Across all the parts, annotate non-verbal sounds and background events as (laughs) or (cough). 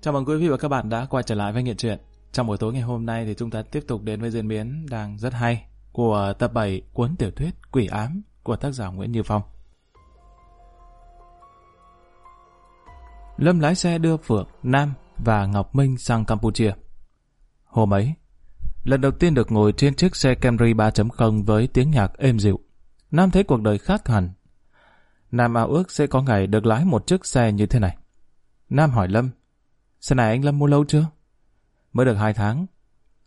Chào mừng quý vị và các bạn đã quay trở lại với Nghiện Truyện. Trong buổi tối ngày hôm nay thì chúng ta tiếp tục đến với diễn biến đang rất hay của tập 7 cuốn tiểu thuyết Quỷ Ám của tác giả Nguyễn Như Phong. Lâm lái xe đưa Phượng, Nam và Ngọc Minh sang Campuchia. Hôm ấy, lần đầu tiên được ngồi trên chiếc xe Camry 3.0 với tiếng nhạc êm dịu. Nam thấy cuộc đời khác hẳn. Nam ao ước sẽ có ngày được lái một chiếc xe như thế này. Nam hỏi Lâm, xe này anh Lâm mua lâu chưa? Mới được hai tháng.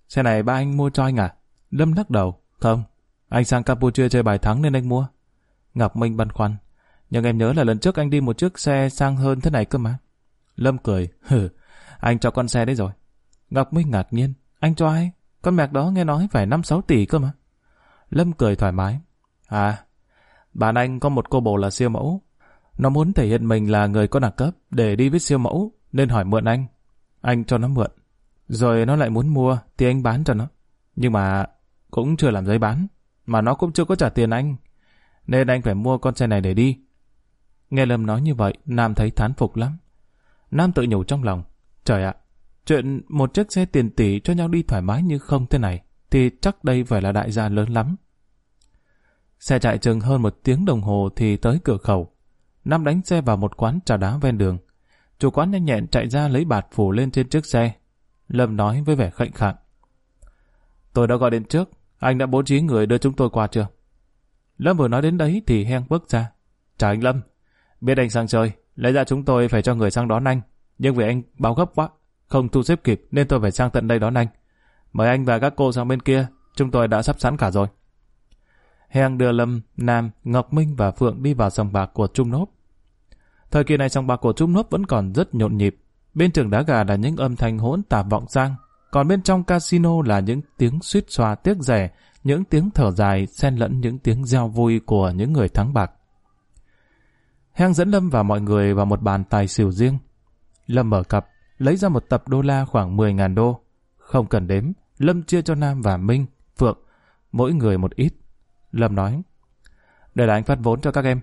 Xe này ba anh mua cho anh à? Lâm lắc đầu, không, anh sang Campuchia chơi bài thắng nên anh mua. Ngọc Minh băn khoăn, nhưng em nhớ là lần trước anh đi một chiếc xe sang hơn thế này cơ mà. Lâm cười, hừ, anh cho con xe đấy rồi. Ngọc Minh ngạc nhiên, anh cho ai? Con mẹc đó nghe nói phải 5-6 tỷ cơ mà. Lâm cười thoải mái. À, bạn anh có một cô bồ là siêu mẫu. Nó muốn thể hiện mình là người có đẳng cấp để đi với siêu mẫu, nên hỏi mượn anh. Anh cho nó mượn. Rồi nó lại muốn mua thì anh bán cho nó. Nhưng mà cũng chưa làm giấy bán, mà nó cũng chưa có trả tiền anh. Nên anh phải mua con xe này để đi. Nghe Lâm nói như vậy, Nam thấy thán phục lắm. Nam tự nhủ trong lòng, trời ạ, chuyện một chiếc xe tiền tỷ cho nhau đi thoải mái như không thế này, thì chắc đây phải là đại gia lớn lắm. Xe chạy chừng hơn một tiếng đồng hồ thì tới cửa khẩu. Nam đánh xe vào một quán trà đá ven đường. Chủ quán nhanh nhẹn chạy ra lấy bạt phủ lên trên chiếc xe. Lâm nói với vẻ khệnh khạng. Tôi đã gọi đến trước, anh đã bố trí người đưa chúng tôi qua chưa? Lâm vừa nói đến đấy thì Heng bước ra. Chào anh Lâm, biết anh sang chơi, lẽ ra chúng tôi phải cho người sang đón anh. Nhưng vì anh báo gấp quá, không thu xếp kịp nên tôi phải sang tận đây đón anh. Mời anh và các cô sang bên kia, chúng tôi đã sắp sẵn cả rồi. Heng đưa Lâm, Nam, Ngọc Minh và Phượng đi vào sòng bạc của Trung nốt. Thời kỳ này sòng bạc của Trung Nốp vẫn còn rất nhộn nhịp. Bên trường đá gà là những âm thanh hỗn tạp vọng sang, còn bên trong casino là những tiếng suýt xoa tiếc rẻ, những tiếng thở dài xen lẫn những tiếng reo vui của những người thắng bạc. Hang dẫn Lâm và mọi người vào một bàn tài xỉu riêng. Lâm mở cặp, lấy ra một tập đô la khoảng 10.000 đô. Không cần đếm, Lâm chia cho Nam và Minh, Phượng, mỗi người một ít. Lâm nói, đây là anh phát vốn cho các em.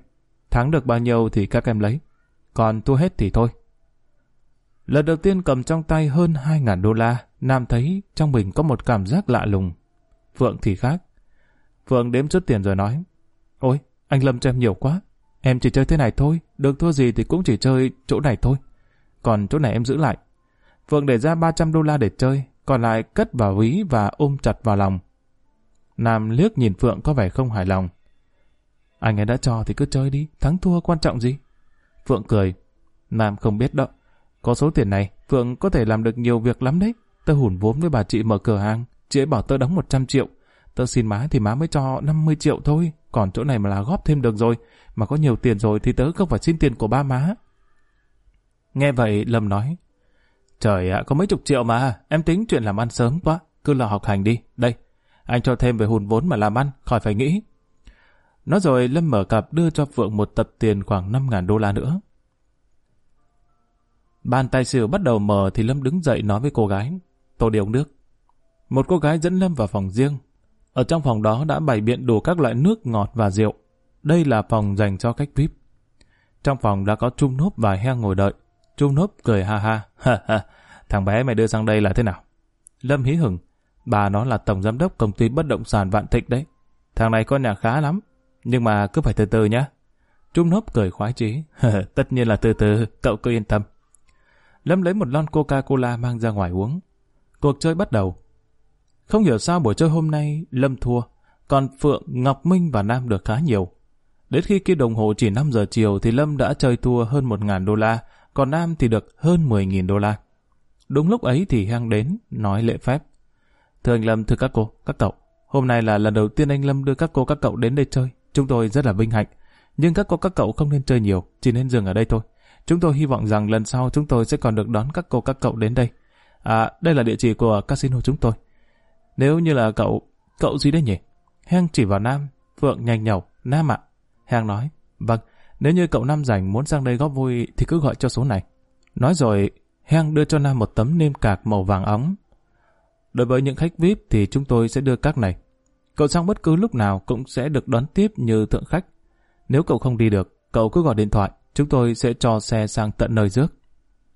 Thắng được bao nhiêu thì các em lấy. Còn thua hết thì thôi. Lần đầu tiên cầm trong tay hơn 2.000 đô la, Nam thấy trong mình có một cảm giác lạ lùng. Phượng thì khác. Phượng đếm chút tiền rồi nói, Ôi, anh Lâm cho em nhiều quá. Em chỉ chơi thế này thôi, được thua gì thì cũng chỉ chơi chỗ này thôi. Còn chỗ này em giữ lại. Phượng để ra 300 đô la để chơi, còn lại cất vào ví và ôm chặt vào lòng. Nam liếc nhìn Phượng có vẻ không hài lòng. Anh ấy đã cho thì cứ chơi đi, thắng thua quan trọng gì? Phượng cười. Nam không biết đâu. Có số tiền này, Phượng có thể làm được nhiều việc lắm đấy. Tớ hùn vốn với bà chị mở cửa hàng, chị ấy bảo tớ đóng 100 triệu. Tớ xin má thì má mới cho 50 triệu thôi, còn chỗ này mà là góp thêm được rồi. Mà có nhiều tiền rồi thì tớ không phải xin tiền của ba má. Nghe vậy, Lâm nói. Trời ạ, có mấy chục triệu mà, em tính chuyện làm ăn sớm quá, cứ lo học hành đi. Đây, anh cho thêm về hùn vốn mà làm ăn, khỏi phải nghĩ. Nói rồi Lâm mở cặp đưa cho Phượng một tập tiền khoảng 5.000 đô la nữa. Bàn tài xỉu bắt đầu mở thì Lâm đứng dậy nói với cô gái, tôi đi uống nước. Một cô gái dẫn Lâm vào phòng riêng. Ở trong phòng đó đã bày biện đủ các loại nước ngọt và rượu. Đây là phòng dành cho khách VIP. Trong phòng đã có Trung Nốp và Heo ngồi đợi. Trung Nốp cười ha ha, (laughs) ha ha, thằng bé mày đưa sang đây là thế nào? Lâm hí hửng, bà nó là tổng giám đốc công ty bất động sản Vạn Thịnh đấy. Thằng này có nhà khá lắm, nhưng mà cứ phải từ từ nhá. Trung Nốp cười khoái chí, (laughs) tất nhiên là từ từ, cậu cứ yên tâm. Lâm lấy một lon Coca-Cola mang ra ngoài uống. Cuộc chơi bắt đầu. Không hiểu sao buổi chơi hôm nay Lâm thua, còn Phượng, Ngọc Minh và Nam được khá nhiều. Đến khi kia đồng hồ chỉ 5 giờ chiều thì Lâm đã chơi thua hơn 1.000 đô la, còn Nam thì được hơn 10.000 đô la. Đúng lúc ấy thì Hang đến, nói lễ phép. Thưa anh Lâm, thưa các cô, các cậu, hôm nay là lần đầu tiên anh Lâm đưa các cô các cậu đến đây chơi. Chúng tôi rất là vinh hạnh. Nhưng các cô các cậu không nên chơi nhiều, chỉ nên dừng ở đây thôi. Chúng tôi hy vọng rằng lần sau chúng tôi sẽ còn được đón các cô các cậu đến đây. À, đây là địa chỉ của casino chúng tôi. Nếu như là cậu, cậu gì đấy nhỉ? Hang chỉ vào Nam, Phượng nhanh nhẩu, Nam ạ. Hang nói, vâng, nếu như cậu Nam rảnh muốn sang đây góp vui thì cứ gọi cho số này. Nói rồi, Hang đưa cho Nam một tấm nêm cạc màu vàng óng. Đối với những khách VIP thì chúng tôi sẽ đưa các này. Cậu sang bất cứ lúc nào cũng sẽ được đón tiếp như thượng khách. Nếu cậu không đi được, cậu cứ gọi điện thoại, chúng tôi sẽ cho xe sang tận nơi rước.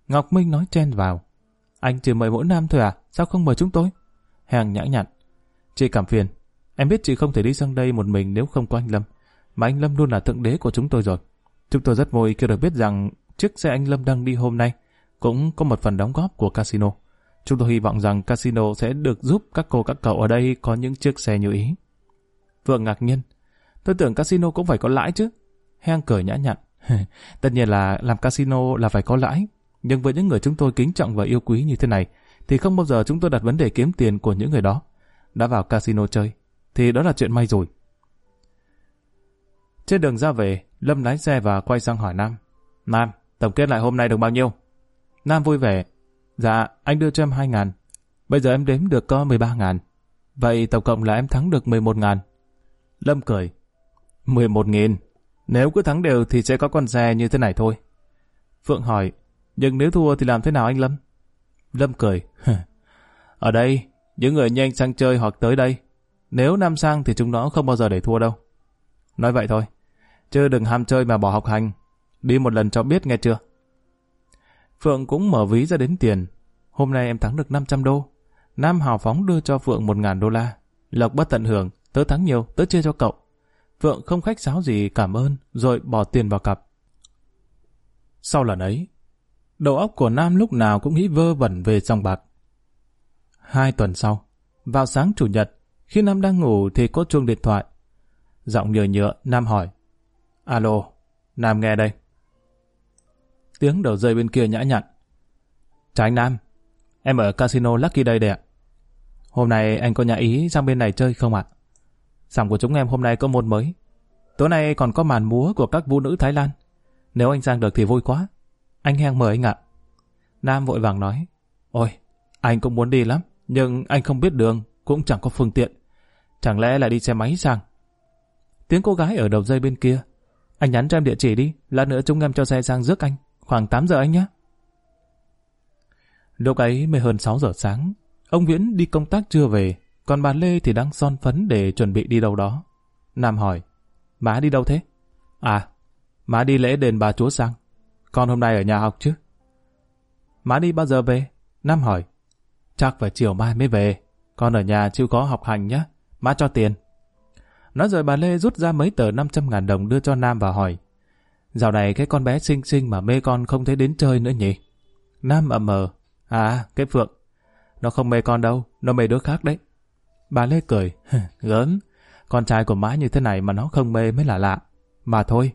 Ngọc Minh nói chen vào. Anh chỉ mời mỗi nam thôi à? Sao không mời chúng tôi? Hàng nhã nhặn. Chị cảm phiền. Em biết chị không thể đi sang đây một mình nếu không có anh Lâm. Mà anh Lâm luôn là thượng đế của chúng tôi rồi. Chúng tôi rất vui khi được biết rằng chiếc xe anh Lâm đang đi hôm nay cũng có một phần đóng góp của casino. Chúng tôi hy vọng rằng casino sẽ được giúp các cô các cậu ở đây có những chiếc xe như ý. Vượng ngạc nhiên. Tôi tưởng casino cũng phải có lãi chứ. Heng cười nhã nhặn. (laughs) Tất nhiên là làm casino là phải có lãi. Nhưng với những người chúng tôi kính trọng và yêu quý như thế này, thì không bao giờ chúng tôi đặt vấn đề kiếm tiền của những người đó. Đã vào casino chơi, thì đó là chuyện may rồi. Trên đường ra về, Lâm lái xe và quay sang hỏi Nam. Nam, tổng kết lại hôm nay được bao nhiêu? Nam vui vẻ. Dạ, anh đưa cho em 2 ngàn. Bây giờ em đếm được có 13 ngàn. Vậy tổng cộng là em thắng được 11 ngàn. Lâm cười. 11 nghìn. Nếu cứ thắng đều thì sẽ có con xe như thế này thôi. Phượng hỏi, nhưng nếu thua thì làm thế nào anh Lâm? Lâm cười. Ở đây, những người nhanh sang chơi hoặc tới đây. Nếu Nam sang thì chúng nó không bao giờ để thua đâu. Nói vậy thôi. Chứ đừng ham chơi mà bỏ học hành. Đi một lần cho biết nghe chưa? Phượng cũng mở ví ra đến tiền. Hôm nay em thắng được 500 đô. Nam hào phóng đưa cho Phượng 1.000 đô la. Lộc bất tận hưởng, tớ thắng nhiều, tớ chia cho cậu. Phượng không khách sáo gì cảm ơn, rồi bỏ tiền vào cặp. Sau lần ấy, đầu óc của Nam lúc nào cũng nghĩ vơ vẩn về dòng bạc. Hai tuần sau, vào sáng chủ nhật, khi Nam đang ngủ thì có chuông điện thoại. Giọng nhựa nhựa, Nam hỏi. Alo, Nam nghe đây. Tiếng đầu dây bên kia nhã nhặn. Chào anh Nam, em ở casino Lucky đây đây ạ. Hôm nay anh có nhà ý sang bên này chơi không ạ? Sòng của chúng em hôm nay có môn mới. Tối nay còn có màn múa của các vũ nữ Thái Lan. Nếu anh sang được thì vui quá. Anh hẹn mời anh ạ. Nam vội vàng nói. Ôi, anh cũng muốn đi lắm, nhưng anh không biết đường, cũng chẳng có phương tiện. Chẳng lẽ lại đi xe máy sang? Tiếng cô gái ở đầu dây bên kia. Anh nhắn cho em địa chỉ đi, lát nữa chúng em cho xe sang rước anh. Khoảng 8 giờ anh nhé. Lúc ấy mới hơn 6 giờ sáng. Ông Viễn đi công tác chưa về, còn bà Lê thì đang son phấn để chuẩn bị đi đâu đó. Nam hỏi, má đi đâu thế? À, má đi lễ đền bà chúa sang. Con hôm nay ở nhà học chứ? Má đi bao giờ về? Nam hỏi, chắc phải chiều mai mới về. Con ở nhà chưa có học hành nhé. Má cho tiền. Nói rồi bà Lê rút ra mấy tờ 500 ngàn đồng đưa cho Nam và hỏi, Dạo này cái con bé xinh xinh mà mê con không thấy đến chơi nữa nhỉ? Nam ầm mờ. À, cái Phượng. Nó không mê con đâu, nó mê đứa khác đấy. Bà Lê cười. (laughs) Gớm, con trai của má như thế này mà nó không mê mới là lạ. Mà thôi,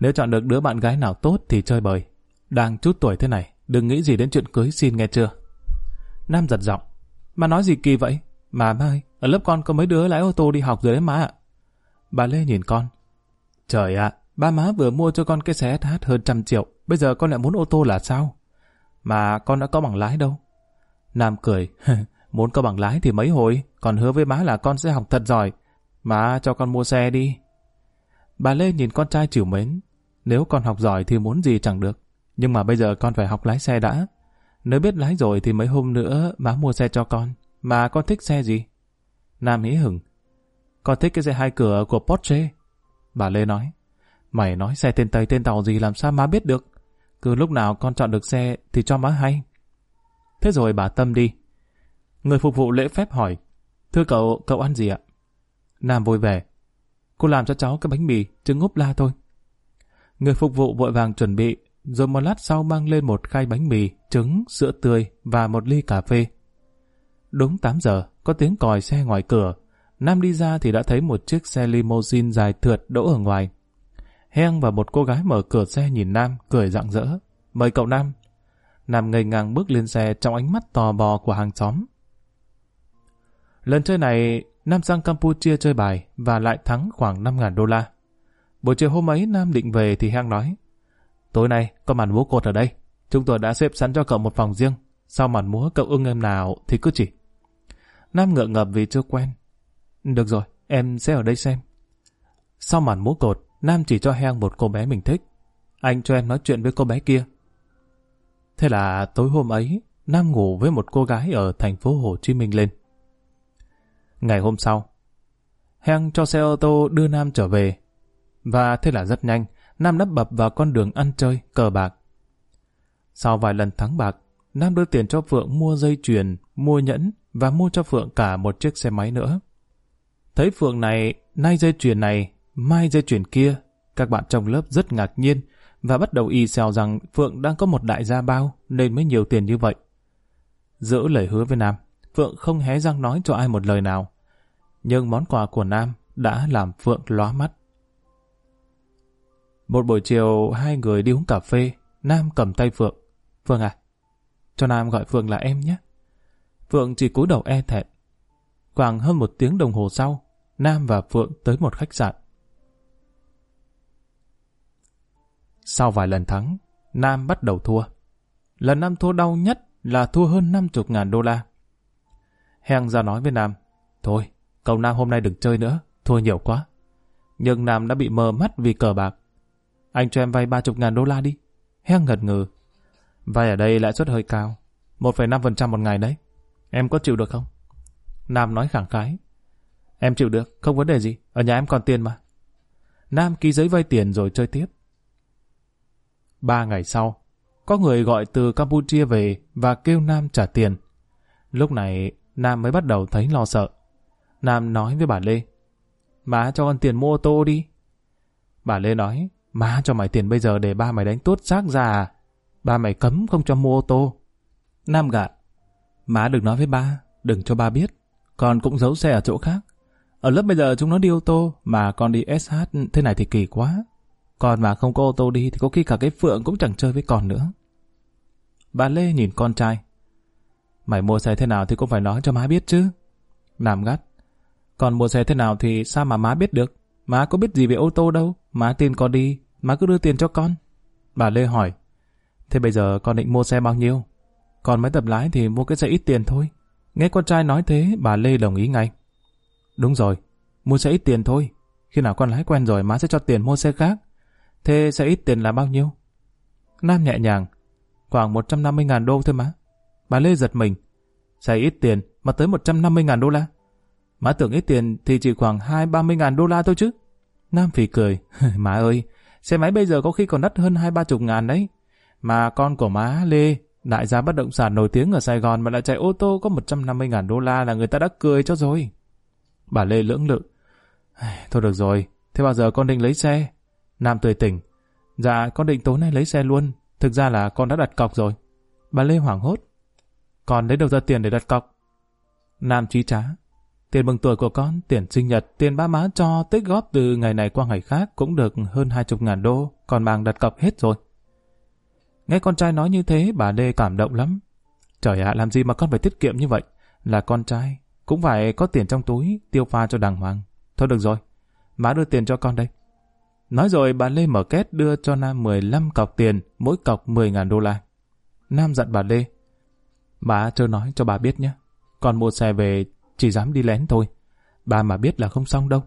nếu chọn được đứa bạn gái nào tốt thì chơi bời. Đang chút tuổi thế này, đừng nghĩ gì đến chuyện cưới xin nghe chưa? Nam giật giọng. Mà nói gì kỳ vậy? Mà má ơi, ở lớp con có mấy đứa lái ô tô đi học rồi đấy má ạ. Bà Lê nhìn con. Trời ạ, Ba má vừa mua cho con cái xe SH hơn trăm triệu, bây giờ con lại muốn ô tô là sao? Mà con đã có bằng lái đâu. Nam cười, (laughs) muốn có bằng lái thì mấy hồi, còn hứa với má là con sẽ học thật giỏi. Má cho con mua xe đi. Bà Lê nhìn con trai chịu mến. Nếu con học giỏi thì muốn gì chẳng được. Nhưng mà bây giờ con phải học lái xe đã. Nếu biết lái rồi thì mấy hôm nữa má mua xe cho con. Mà con thích xe gì? Nam hí hửng. Con thích cái xe hai cửa của Porsche. Bà Lê nói. Mày nói xe tên Tây tên Tàu gì làm sao má biết được? Cứ lúc nào con chọn được xe thì cho má hay. Thế rồi bà Tâm đi. Người phục vụ lễ phép hỏi, Thưa cậu, cậu ăn gì ạ? Nam vui vẻ. Cô làm cho cháu cái bánh mì, trứng úp la thôi. Người phục vụ vội vàng chuẩn bị, rồi một lát sau mang lên một khay bánh mì, trứng, sữa tươi và một ly cà phê. Đúng 8 giờ, có tiếng còi xe ngoài cửa. Nam đi ra thì đã thấy một chiếc xe limousine dài thượt đỗ ở ngoài. Heng và một cô gái mở cửa xe nhìn Nam, cười rạng rỡ. Mời cậu Nam. Nam ngây ngang bước lên xe trong ánh mắt tò bò của hàng xóm. Lần chơi này, Nam sang Campuchia chơi bài và lại thắng khoảng 5.000 đô la. Buổi chiều hôm ấy Nam định về thì Heng nói Tối nay có màn múa cột ở đây. Chúng tôi đã xếp sẵn cho cậu một phòng riêng. Sau màn múa cậu ưng em nào thì cứ chỉ. Nam ngượng ngập vì chưa quen. Được rồi, em sẽ ở đây xem. Sau màn múa cột, Nam chỉ cho Heng một cô bé mình thích. Anh cho em nói chuyện với cô bé kia. Thế là tối hôm ấy, Nam ngủ với một cô gái ở thành phố Hồ Chí Minh lên. Ngày hôm sau, Heng cho xe ô tô đưa Nam trở về. Và thế là rất nhanh, Nam nắp bập vào con đường ăn chơi, cờ bạc. Sau vài lần thắng bạc, Nam đưa tiền cho Phượng mua dây chuyền, mua nhẫn và mua cho Phượng cả một chiếc xe máy nữa. Thấy Phượng này, nay dây chuyền này, mai dây chuyền kia, các bạn trong lớp rất ngạc nhiên và bắt đầu y xèo rằng Phượng đang có một đại gia bao nên mới nhiều tiền như vậy. Giữ lời hứa với Nam, Phượng không hé răng nói cho ai một lời nào. Nhưng món quà của Nam đã làm Phượng lóa mắt. Một buổi chiều hai người đi uống cà phê, Nam cầm tay Phượng. Phượng à, cho Nam gọi Phượng là em nhé. Phượng chỉ cúi đầu e thẹn. Khoảng hơn một tiếng đồng hồ sau, Nam và Phượng tới một khách sạn. Sau vài lần thắng, Nam bắt đầu thua. Lần Nam thua đau nhất là thua hơn 50 ngàn đô la. Heng ra nói với Nam, Thôi, cậu Nam hôm nay đừng chơi nữa, thua nhiều quá. Nhưng Nam đã bị mờ mắt vì cờ bạc. Anh cho em vay 30 ngàn đô la đi. Heng ngật ngừ. Vay ở đây lãi suất hơi cao, 1,5% một ngày đấy. Em có chịu được không? Nam nói khẳng khái. Em chịu được, không vấn đề gì, ở nhà em còn tiền mà. Nam ký giấy vay tiền rồi chơi tiếp. Ba ngày sau, có người gọi từ Campuchia về và kêu Nam trả tiền. Lúc này, Nam mới bắt đầu thấy lo sợ. Nam nói với bà Lê, Má cho con tiền mua ô tô đi. Bà Lê nói, má cho mày tiền bây giờ để ba mày đánh tốt xác ra à? Ba mày cấm không cho mua ô tô. Nam gạ, má đừng nói với ba, đừng cho ba biết. Con cũng giấu xe ở chỗ khác. Ở lớp bây giờ chúng nó đi ô tô, mà con đi SH thế này thì kỳ quá. Còn mà không có ô tô đi thì có khi cả cái Phượng cũng chẳng chơi với con nữa. Bà Lê nhìn con trai. Mày mua xe thế nào thì cũng phải nói cho má biết chứ. Nam gắt. Còn mua xe thế nào thì sao mà má biết được? Má có biết gì về ô tô đâu. Má tin con đi, má cứ đưa tiền cho con. Bà Lê hỏi. Thế bây giờ con định mua xe bao nhiêu? Còn mấy tập lái thì mua cái xe ít tiền thôi. Nghe con trai nói thế, bà Lê đồng ý ngay. Đúng rồi, mua xe ít tiền thôi. Khi nào con lái quen rồi má sẽ cho tiền mua xe khác. Thế sẽ ít tiền là bao nhiêu? Nam nhẹ nhàng. Khoảng 150.000 đô thôi má. Bà Lê giật mình. Sẽ ít tiền mà tới 150.000 đô la. Má tưởng ít tiền thì chỉ khoảng 2-30.000 đô la thôi chứ. Nam phì cười. (laughs) má ơi, xe máy bây giờ có khi còn đắt hơn 2-30 ngàn đấy. Mà con của má Lê, đại gia bất động sản nổi tiếng ở Sài Gòn mà lại chạy ô tô có 150.000 đô la là người ta đã cười cho rồi. Bà Lê lưỡng lự. Thôi được rồi, thế bao giờ con định lấy xe? Nam tươi tỉnh. Dạ, con định tối nay lấy xe luôn. Thực ra là con đã đặt cọc rồi. Bà Lê hoảng hốt. Con lấy đâu ra tiền để đặt cọc? Nam trí trá. Tiền mừng tuổi của con, tiền sinh nhật, tiền ba má cho tích góp từ ngày này qua ngày khác cũng được hơn hai chục ngàn đô, còn bằng đặt cọc hết rồi. Nghe con trai nói như thế, bà Lê cảm động lắm. Trời ạ, làm gì mà con phải tiết kiệm như vậy? Là con trai, cũng phải có tiền trong túi, tiêu pha cho đàng hoàng. Thôi được rồi, má đưa tiền cho con đây. Nói rồi bà Lê mở két đưa cho Nam 15 cọc tiền, mỗi cọc 10.000 đô la. Nam dặn bà Lê. Bà chưa nói cho bà biết nhé. còn mua xe về chỉ dám đi lén thôi. Bà mà biết là không xong đâu.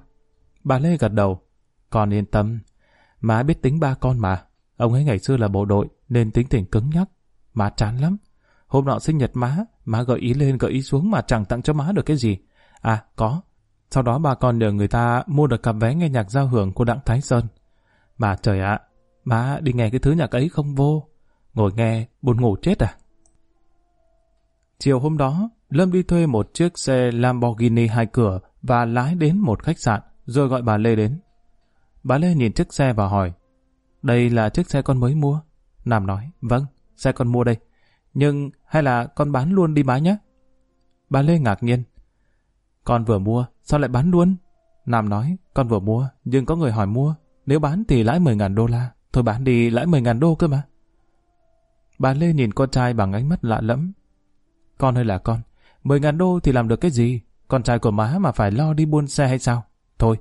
Bà Lê gật đầu. Con yên tâm. Má biết tính ba con mà. Ông ấy ngày xưa là bộ đội nên tính tình cứng nhắc. Má chán lắm. Hôm nọ sinh nhật má, má gợi ý lên gợi ý xuống mà chẳng tặng cho má được cái gì. À, có. Sau đó bà còn nhờ người ta mua được cặp vé nghe nhạc giao hưởng của Đặng Thái Sơn. Mà trời ạ, má đi nghe cái thứ nhạc ấy không vô. Ngồi nghe, buồn ngủ chết à? Chiều hôm đó, Lâm đi thuê một chiếc xe Lamborghini hai cửa và lái đến một khách sạn, rồi gọi bà Lê đến. Bà Lê nhìn chiếc xe và hỏi, đây là chiếc xe con mới mua? Nam nói, vâng, xe con mua đây. Nhưng hay là con bán luôn đi má nhé? Bà Lê ngạc nhiên. Con vừa mua, sao lại bán luôn? Nam nói, con vừa mua, nhưng có người hỏi mua. Nếu bán thì lãi 10.000 đô la. Thôi bán đi lãi 10.000 đô cơ mà. Bà Lê nhìn con trai bằng ánh mắt lạ lẫm. Con ơi là con, 10.000 đô thì làm được cái gì? Con trai của má mà phải lo đi buôn xe hay sao? Thôi,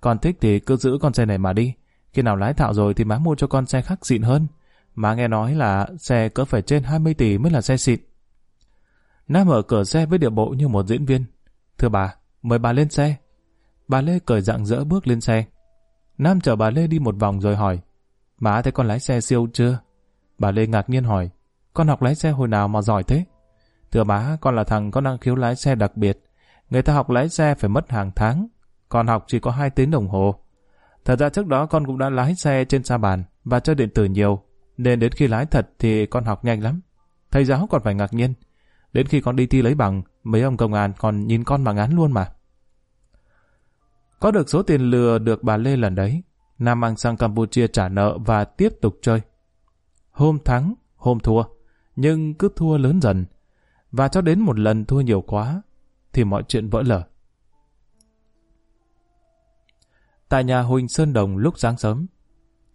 con thích thì cứ giữ con xe này mà đi. Khi nào lái thạo rồi thì má mua cho con xe khác xịn hơn. Má nghe nói là xe cỡ phải trên 20 tỷ mới là xe xịn. Nam mở cửa xe với điệu bộ như một diễn viên. Thưa bà, mời bà lên xe. Bà Lê cởi dạng dỡ bước lên xe. Nam chở bà Lê đi một vòng rồi hỏi. Má thấy con lái xe siêu chưa? Bà Lê ngạc nhiên hỏi. Con học lái xe hồi nào mà giỏi thế? Thưa má, con là thằng có năng khiếu lái xe đặc biệt. Người ta học lái xe phải mất hàng tháng. Con học chỉ có 2 tiếng đồng hồ. Thật ra trước đó con cũng đã lái xe trên sa bàn và chơi điện tử nhiều. nên đến khi lái thật thì con học nhanh lắm. Thầy giáo còn phải ngạc nhiên. Đến khi con đi thi lấy bằng, mấy ông công an còn nhìn con mà ngán luôn mà. Có được số tiền lừa được bà Lê lần đấy, Nam mang sang Campuchia trả nợ và tiếp tục chơi. Hôm thắng, hôm thua, nhưng cứ thua lớn dần. Và cho đến một lần thua nhiều quá, thì mọi chuyện vỡ lở. Tại nhà Huỳnh Sơn Đồng lúc sáng sớm,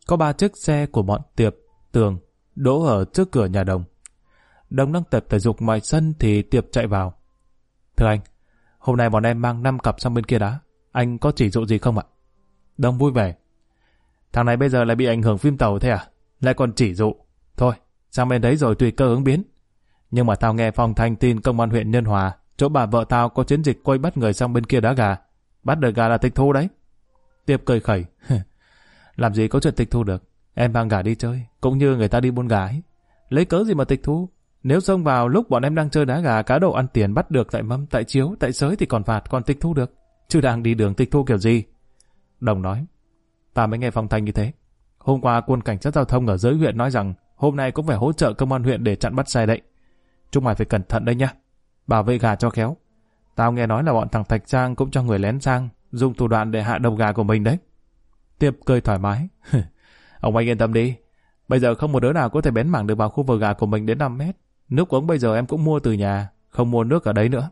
có ba chiếc xe của bọn Tiệp, Tường, đỗ ở trước cửa nhà Đồng. Đồng đang tập thể dục ngoài sân thì Tiệp chạy vào. Thưa anh, hôm nay bọn em mang 5 cặp sang bên kia đá. Anh có chỉ dụ gì không ạ? Đông vui vẻ. Thằng này bây giờ lại bị ảnh hưởng phim tàu thế à? Lại còn chỉ dụ. Thôi, sang bên đấy rồi tùy cơ ứng biến. Nhưng mà tao nghe phòng thanh tin công an huyện Nhân Hòa, chỗ bà vợ tao có chiến dịch quay bắt người sang bên kia đá gà. Bắt được gà là tịch thu đấy. Tiệp cười khẩy. (laughs) Làm gì có chuyện tịch thu được. Em mang gà đi chơi, cũng như người ta đi buôn gái. Lấy cớ gì mà tịch thu? Nếu xông vào lúc bọn em đang chơi đá gà cá độ ăn tiền bắt được tại mâm, tại chiếu, tại sới thì còn phạt, còn tịch thu được. Chứ đang đi đường tịch thu kiểu gì? Đồng nói. Ta mới nghe phong thanh như thế. Hôm qua quân cảnh sát giao thông ở dưới huyện nói rằng hôm nay cũng phải hỗ trợ công an huyện để chặn bắt xe đấy. Chúng mày phải cẩn thận đấy nhá. Bảo vệ gà cho khéo. Tao nghe nói là bọn thằng Thạch trang cũng cho người lén sang, dùng thủ đoạn để hạ đầu gà của mình đấy. Tiệp cười thoải mái. Ông anh yên tâm đi. Bây giờ không một đứa nào có thể bén mảng được vào khu vực gà của mình đến 5 mét. Nước uống bây giờ em cũng mua từ nhà, không mua nước ở đấy nữa.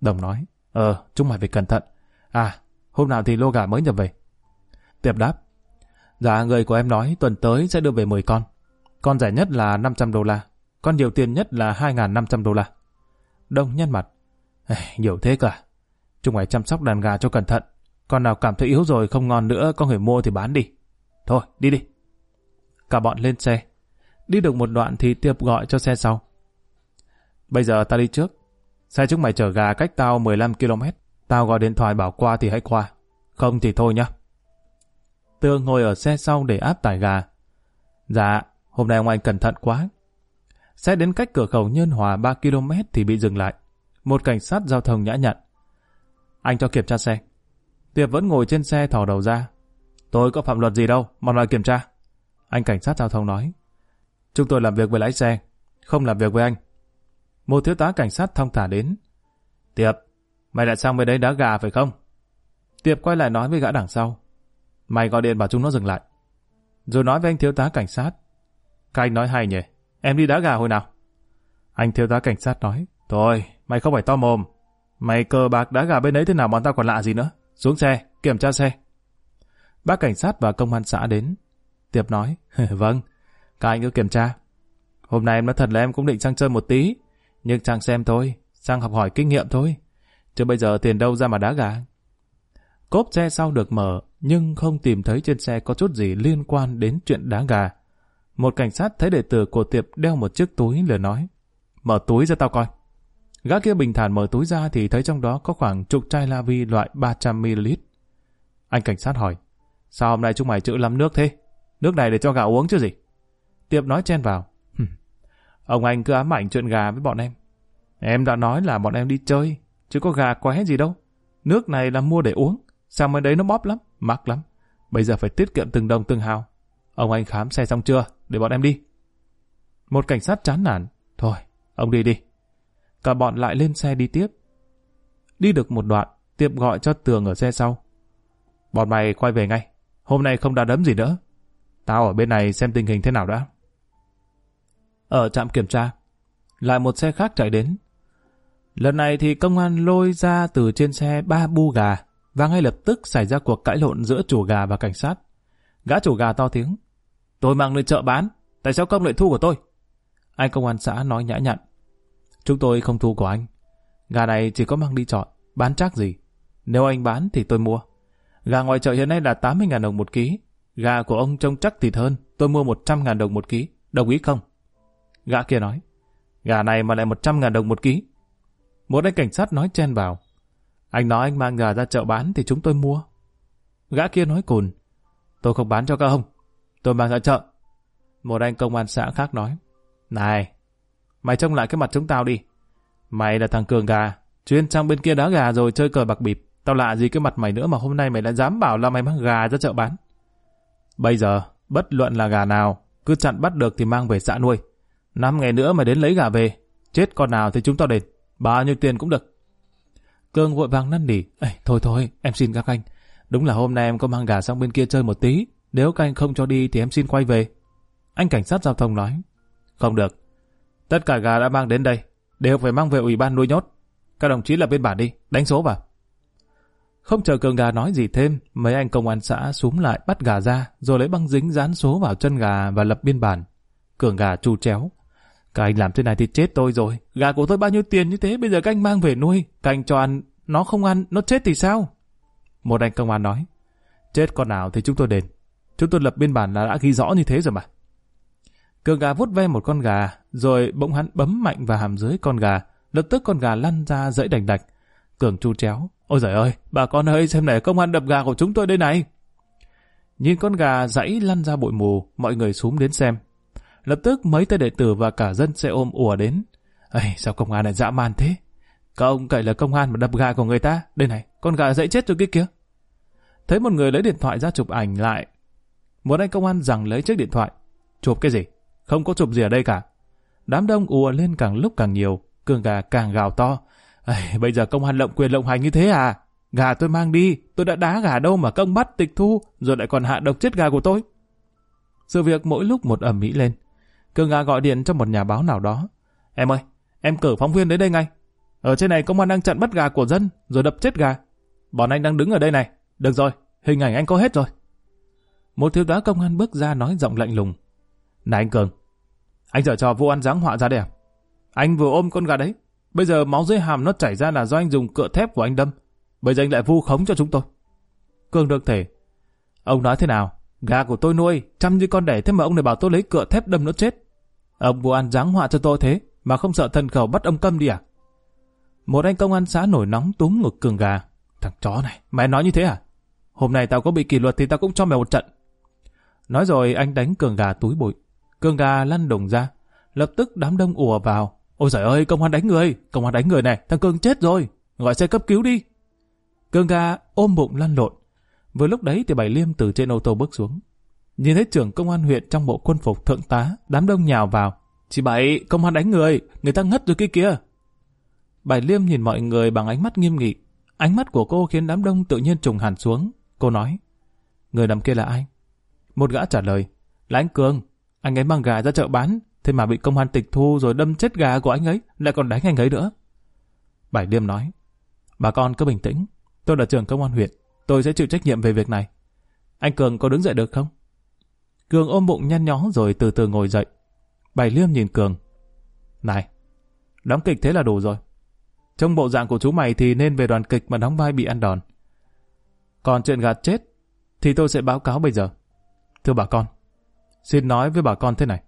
Đồng nói. Ờ, chúng mày phải cẩn thận. À, hôm nào thì lô gà mới nhập về. Tiệp đáp. Dạ, người của em nói tuần tới sẽ đưa về 10 con. Con rẻ nhất là 500 đô la. Con nhiều tiền nhất là 2.500 đô la. Đông nhăn mặt. Nhiều thế cả. À? Chúng mày chăm sóc đàn gà cho cẩn thận. Con nào cảm thấy yếu rồi không ngon nữa có người mua thì bán đi. Thôi, đi đi. Cả bọn lên xe. Đi được một đoạn thì Tiệp gọi cho xe sau. Bây giờ ta đi trước. Xe chúng mày chở gà cách tao 15 km. Tao gọi điện thoại bảo qua thì hãy qua. Không thì thôi nhá. Tương ngồi ở xe sau để áp tải gà. Dạ, hôm nay ông anh cẩn thận quá. Xe đến cách cửa khẩu Nhân Hòa 3 km thì bị dừng lại. Một cảnh sát giao thông nhã nhặn. Anh cho kiểm tra xe. Tiệp vẫn ngồi trên xe thò đầu ra. Tôi có phạm luật gì đâu, mà lại kiểm tra. Anh cảnh sát giao thông nói. Chúng tôi làm việc với lái xe, không làm việc với anh. Một thiếu tá cảnh sát thông thả đến. Tiệp, mày lại sang bên đấy đá gà phải không? Tiệp quay lại nói với gã đằng sau. Mày gọi điện bảo chúng nó dừng lại. Rồi nói với anh thiếu tá cảnh sát. Các anh nói hay nhỉ, em đi đá gà hồi nào? Anh thiếu tá cảnh sát nói. Thôi, mày không phải to mồm. Mày cờ bạc đá gà bên đấy thế nào bọn tao còn lạ gì nữa. Xuống xe, kiểm tra xe. Bác cảnh sát và công an xã đến. Tiệp nói, (laughs) vâng, các anh cứ kiểm tra. Hôm nay em nói thật là em cũng định sang chơi một tí, nhưng sang xem thôi, sang học hỏi kinh nghiệm thôi. Chứ bây giờ tiền đâu ra mà đá gà. Cốp xe sau được mở, nhưng không tìm thấy trên xe có chút gì liên quan đến chuyện đá gà. Một cảnh sát thấy đệ tử của Tiệp đeo một chiếc túi liền nói, mở túi ra tao coi. Gã kia bình thản mở túi ra thì thấy trong đó có khoảng chục chai la vi loại 300ml. Anh cảnh sát hỏi, sao hôm nay chúng mày chữ lắm nước thế? Nước này để cho gà uống chứ gì? Tiệp nói chen vào. Ông anh cứ ám ảnh chuyện gà với bọn em. Em đã nói là bọn em đi chơi, chứ có gà qué gì đâu. Nước này là mua để uống, sao mới đấy nó bóp lắm, mắc lắm. Bây giờ phải tiết kiệm từng đồng từng hào. Ông anh khám xe xong chưa, để bọn em đi. Một cảnh sát chán nản. Thôi, ông đi đi. Cả bọn lại lên xe đi tiếp. Đi được một đoạn, Tiệp gọi cho Tường ở xe sau. Bọn mày quay về ngay. Hôm nay không đá đấm gì nữa. Tao ở bên này xem tình hình thế nào đã. Ở trạm kiểm tra, lại một xe khác chạy đến. Lần này thì công an lôi ra từ trên xe ba bu gà và ngay lập tức xảy ra cuộc cãi lộn giữa chủ gà và cảnh sát. Gã chủ gà to tiếng. Tôi mang lên chợ bán, tại sao công lại thu của tôi? Anh công an xã nói nhã nhặn. Chúng tôi không thu của anh. Gà này chỉ có mang đi chọn, bán chắc gì. Nếu anh bán thì tôi mua. Gà ngoài chợ hiện nay là 80.000 đồng một ký. Gà của ông trông chắc thịt hơn, tôi mua 100.000 đồng một ký. Đồng ý không? Gã kia nói. Gà này mà lại 100 ngàn đồng một ký. Một anh cảnh sát nói chen vào. Anh nói anh mang gà ra chợ bán thì chúng tôi mua. Gã kia nói cùn. Tôi không bán cho các ông. Tôi mang ra chợ. Một anh công an xã khác nói. Này, mày trông lại cái mặt chúng tao đi. Mày là thằng cường gà, chuyên sang bên kia đá gà rồi chơi cờ bạc bịp. Tao lạ gì cái mặt mày nữa mà hôm nay mày lại dám bảo là mày mang gà ra chợ bán. Bây giờ, bất luận là gà nào, cứ chặn bắt được thì mang về xã nuôi. Năm ngày nữa mà đến lấy gà về, chết con nào thì chúng ta đền, bao nhiêu tiền cũng được. Cương vội vàng năn nỉ, Ê, thôi thôi, em xin các anh, đúng là hôm nay em có mang gà sang bên kia chơi một tí, nếu các anh không cho đi thì em xin quay về. Anh cảnh sát giao thông nói, không được, tất cả gà đã mang đến đây, đều phải mang về ủy ban nuôi nhốt. Các đồng chí là biên bản đi, đánh số vào. Không chờ cường gà nói gì thêm, mấy anh công an xã súm lại bắt gà ra, rồi lấy băng dính dán số vào chân gà và lập biên bản. Cường gà chu chéo. Các anh làm thế này thì chết tôi rồi. Gà của tôi bao nhiêu tiền như thế, bây giờ các anh mang về nuôi. Các anh cho ăn, nó không ăn, nó chết thì sao? Một anh công an nói. Chết con nào thì chúng tôi đền. Chúng tôi lập biên bản là đã ghi rõ như thế rồi mà. Cường gà vút ve một con gà, rồi bỗng hắn bấm mạnh vào hàm dưới con gà. Lập tức con gà lăn ra dãy đành đạch. Cường chu chéo. Ôi giời ơi, bà con ơi, xem này công an đập gà của chúng tôi đây này. Nhìn con gà dãy lăn ra bụi mù, mọi người xuống đến xem. Lập tức mấy tên đệ tử và cả dân xe ôm ùa đến. Ây, sao công an lại dã man thế? Các ông cậy là công an mà đập gà của người ta. Đây này, con gà dậy chết rồi kia kìa. Thấy một người lấy điện thoại ra chụp ảnh lại. Một anh công an rằng lấy chiếc điện thoại. Chụp cái gì? Không có chụp gì ở đây cả. Đám đông ùa lên càng lúc càng nhiều, cường gà càng gào to. Ây, bây giờ công an lộng quyền lộng hành như thế à? Gà tôi mang đi, tôi đã đá gà đâu mà công bắt tịch thu, rồi lại còn hạ độc chết gà của tôi. Sự việc mỗi lúc một ẩm mỹ lên. Cường gà gọi điện cho một nhà báo nào đó. Em ơi, em cử phóng viên đến đây ngay. Ở trên này công an đang chặn bắt gà của dân, rồi đập chết gà. Bọn anh đang đứng ở đây này. Được rồi, hình ảnh anh có hết rồi. Một thiếu tá công an bước ra nói giọng lạnh lùng. Này anh Cường, anh dở trò vô ăn dáng họa ra đẹp. À? Anh vừa ôm con gà đấy, Bây giờ máu dưới hàm nó chảy ra là do anh dùng cựa thép của anh đâm. Bây giờ anh lại vu khống cho chúng tôi. Cường được thể. Ông nói thế nào? Gà của tôi nuôi, chăm như con đẻ thế mà ông này bảo tôi lấy cựa thép đâm nó chết. Ông vụ ăn giáng họa cho tôi thế, mà không sợ thần khẩu bắt ông câm đi à? Một anh công an xã nổi nóng túm ngực cường gà. Thằng chó này, mày nói như thế à? Hôm nay tao có bị kỷ luật thì tao cũng cho mày một trận. Nói rồi anh đánh cường gà túi bụi. Cường gà lăn đùng ra. Lập tức đám đông ùa vào, Ôi giời ơi, công an đánh người, công an đánh người này, thằng Cương chết rồi, gọi xe cấp cứu đi. Cương gà ôm bụng lăn lộn. Vừa lúc đấy thì Bảy Liêm từ trên ô tô bước xuống. Nhìn thấy trưởng công an huyện trong bộ quân phục thượng tá, đám đông nhào vào. Chị Bảy, công an đánh người, người ta ngất rồi kia kìa. Bảy Liêm nhìn mọi người bằng ánh mắt nghiêm nghị. Ánh mắt của cô khiến đám đông tự nhiên trùng hẳn xuống. Cô nói, người nằm kia là ai? Một gã trả lời, là anh Cường, anh ấy mang gà ra chợ bán, Thế mà bị công an tịch thu rồi đâm chết gà của anh ấy, lại còn đánh anh ấy nữa. Bảy Liêm nói, bà con cứ bình tĩnh, tôi là trưởng công an huyện, tôi sẽ chịu trách nhiệm về việc này. Anh Cường có đứng dậy được không? Cường ôm bụng nhăn nhó rồi từ từ ngồi dậy. Bảy Liêm nhìn Cường. Này, đóng kịch thế là đủ rồi. Trong bộ dạng của chú mày thì nên về đoàn kịch mà đóng vai bị ăn đòn. Còn chuyện gạt chết thì tôi sẽ báo cáo bây giờ. Thưa bà con, xin nói với bà con thế này.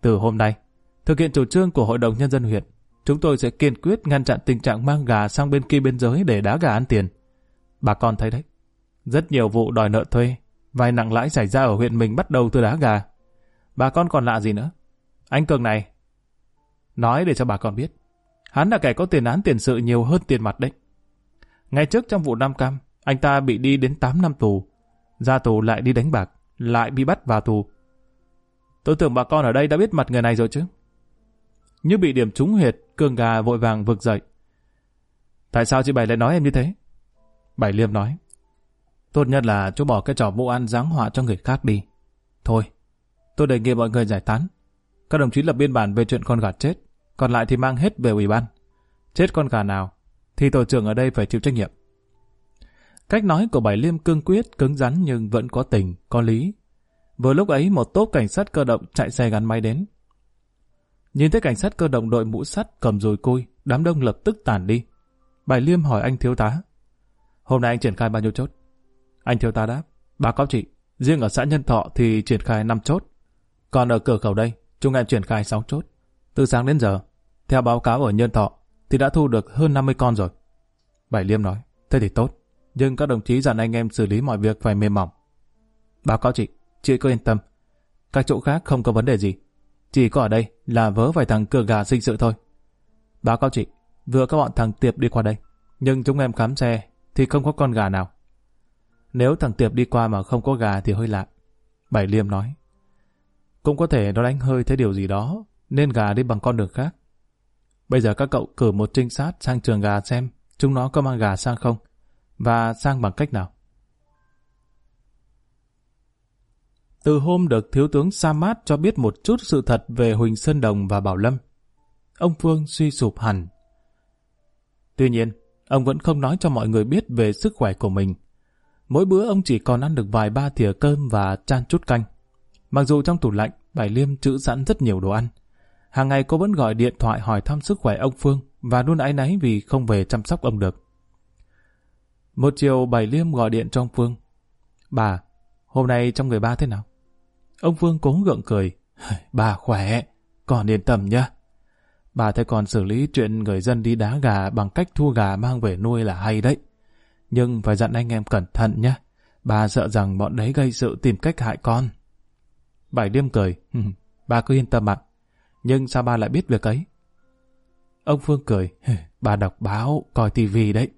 Từ hôm nay, thực hiện chủ trương của Hội đồng Nhân dân huyện, chúng tôi sẽ kiên quyết ngăn chặn tình trạng mang gà sang bên kia biên giới để đá gà ăn tiền. Bà con thấy đấy, rất nhiều vụ đòi nợ thuê, vay nặng lãi xảy ra ở huyện mình bắt đầu từ đá gà. Bà con còn lạ gì nữa? Anh Cường này, nói để cho bà con biết, hắn là kẻ có tiền án tiền sự nhiều hơn tiền mặt đấy. Ngày trước trong vụ Nam Cam, anh ta bị đi đến 8 năm tù, ra tù lại đi đánh bạc, lại bị bắt vào tù. Tôi tưởng bà con ở đây đã biết mặt người này rồi chứ. Như bị điểm trúng huyệt, cường gà vội vàng vực dậy. Tại sao chị Bảy lại nói em như thế? Bảy Liêm nói. Tốt nhất là chú bỏ cái trò vụ ăn giáng họa cho người khác đi. Thôi, tôi đề nghị mọi người giải tán. Các đồng chí lập biên bản về chuyện con gà chết, còn lại thì mang hết về ủy ban. Chết con gà nào, thì tổ trưởng ở đây phải chịu trách nhiệm. Cách nói của Bảy Liêm cương quyết, cứng rắn nhưng vẫn có tình, có lý, Vừa lúc ấy một tốp cảnh sát cơ động chạy xe gắn máy đến. Nhìn thấy cảnh sát cơ động đội mũ sắt cầm dùi cui, đám đông lập tức tản đi. Bài Liêm hỏi anh thiếu tá. Hôm nay anh triển khai bao nhiêu chốt? Anh thiếu tá đáp. Báo cáo chị, riêng ở xã Nhân Thọ thì triển khai 5 chốt. Còn ở cửa khẩu đây, chúng em triển khai 6 chốt. Từ sáng đến giờ, theo báo cáo ở Nhân Thọ, thì đã thu được hơn 50 con rồi. Bảy Liêm nói, thế thì tốt. Nhưng các đồng chí dặn anh em xử lý mọi việc phải mềm mỏng. Báo cáo chị, Chị cứ yên tâm. Các chỗ khác không có vấn đề gì. Chỉ có ở đây là vớ vài thằng cửa gà sinh sự thôi. Báo cáo chị, vừa có bọn thằng Tiệp đi qua đây. Nhưng chúng em khám xe thì không có con gà nào. Nếu thằng Tiệp đi qua mà không có gà thì hơi lạ. Bảy Liêm nói. Cũng có thể nó đánh hơi thấy điều gì đó, nên gà đi bằng con đường khác. Bây giờ các cậu cử một trinh sát sang trường gà xem chúng nó có mang gà sang không, và sang bằng cách nào. Từ hôm được Thiếu tướng Sa cho biết một chút sự thật về Huỳnh Sơn Đồng và Bảo Lâm, ông Phương suy sụp hẳn. Tuy nhiên, ông vẫn không nói cho mọi người biết về sức khỏe của mình. Mỗi bữa ông chỉ còn ăn được vài ba thìa cơm và chan chút canh. Mặc dù trong tủ lạnh, Bảy Liêm trữ sẵn rất nhiều đồ ăn. Hàng ngày cô vẫn gọi điện thoại hỏi thăm sức khỏe ông Phương và luôn áy náy vì không về chăm sóc ông được. Một chiều Bảy Liêm gọi điện cho ông Phương. Bà, hôm nay trong người ba thế nào? Ông Phương cố gượng cười. Bà khỏe, còn yên tâm nhá. Bà thấy còn xử lý chuyện người dân đi đá gà bằng cách thua gà mang về nuôi là hay đấy. Nhưng phải dặn anh em cẩn thận nhé. Bà sợ rằng bọn đấy gây sự tìm cách hại con. Bảy Liêm cười. Ừ, bà cứ yên tâm ạ. Nhưng sao ba lại biết việc ấy? Ông Phương cười. Bà đọc báo, coi tivi đấy.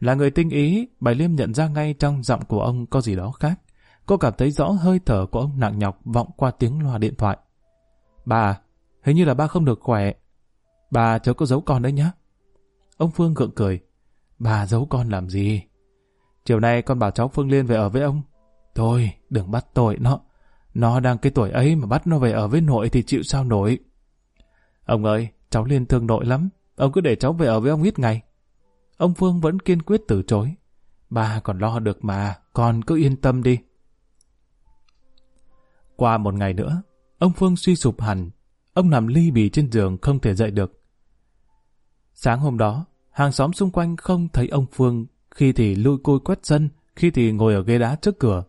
Là người tinh ý, Bảy Liêm nhận ra ngay trong giọng của ông có gì đó khác. Cô cảm thấy rõ hơi thở của ông nặng nhọc vọng qua tiếng loa điện thoại. Bà, hình như là ba không được khỏe. Bà chớ có giấu con đấy nhá. Ông Phương gượng cười. Bà giấu con làm gì? Chiều nay con bảo cháu Phương Liên về ở với ông. Thôi, đừng bắt tội nó. Nó đang cái tuổi ấy mà bắt nó về ở với nội thì chịu sao nổi. Ông ơi, cháu Liên thương nội lắm. Ông cứ để cháu về ở với ông ít ngày. Ông Phương vẫn kiên quyết từ chối. Bà còn lo được mà, con cứ yên tâm đi. Qua một ngày nữa, ông Phương suy sụp hẳn. Ông nằm ly bì trên giường không thể dậy được. Sáng hôm đó, hàng xóm xung quanh không thấy ông Phương, khi thì lui côi quét sân, khi thì ngồi ở ghế đá trước cửa.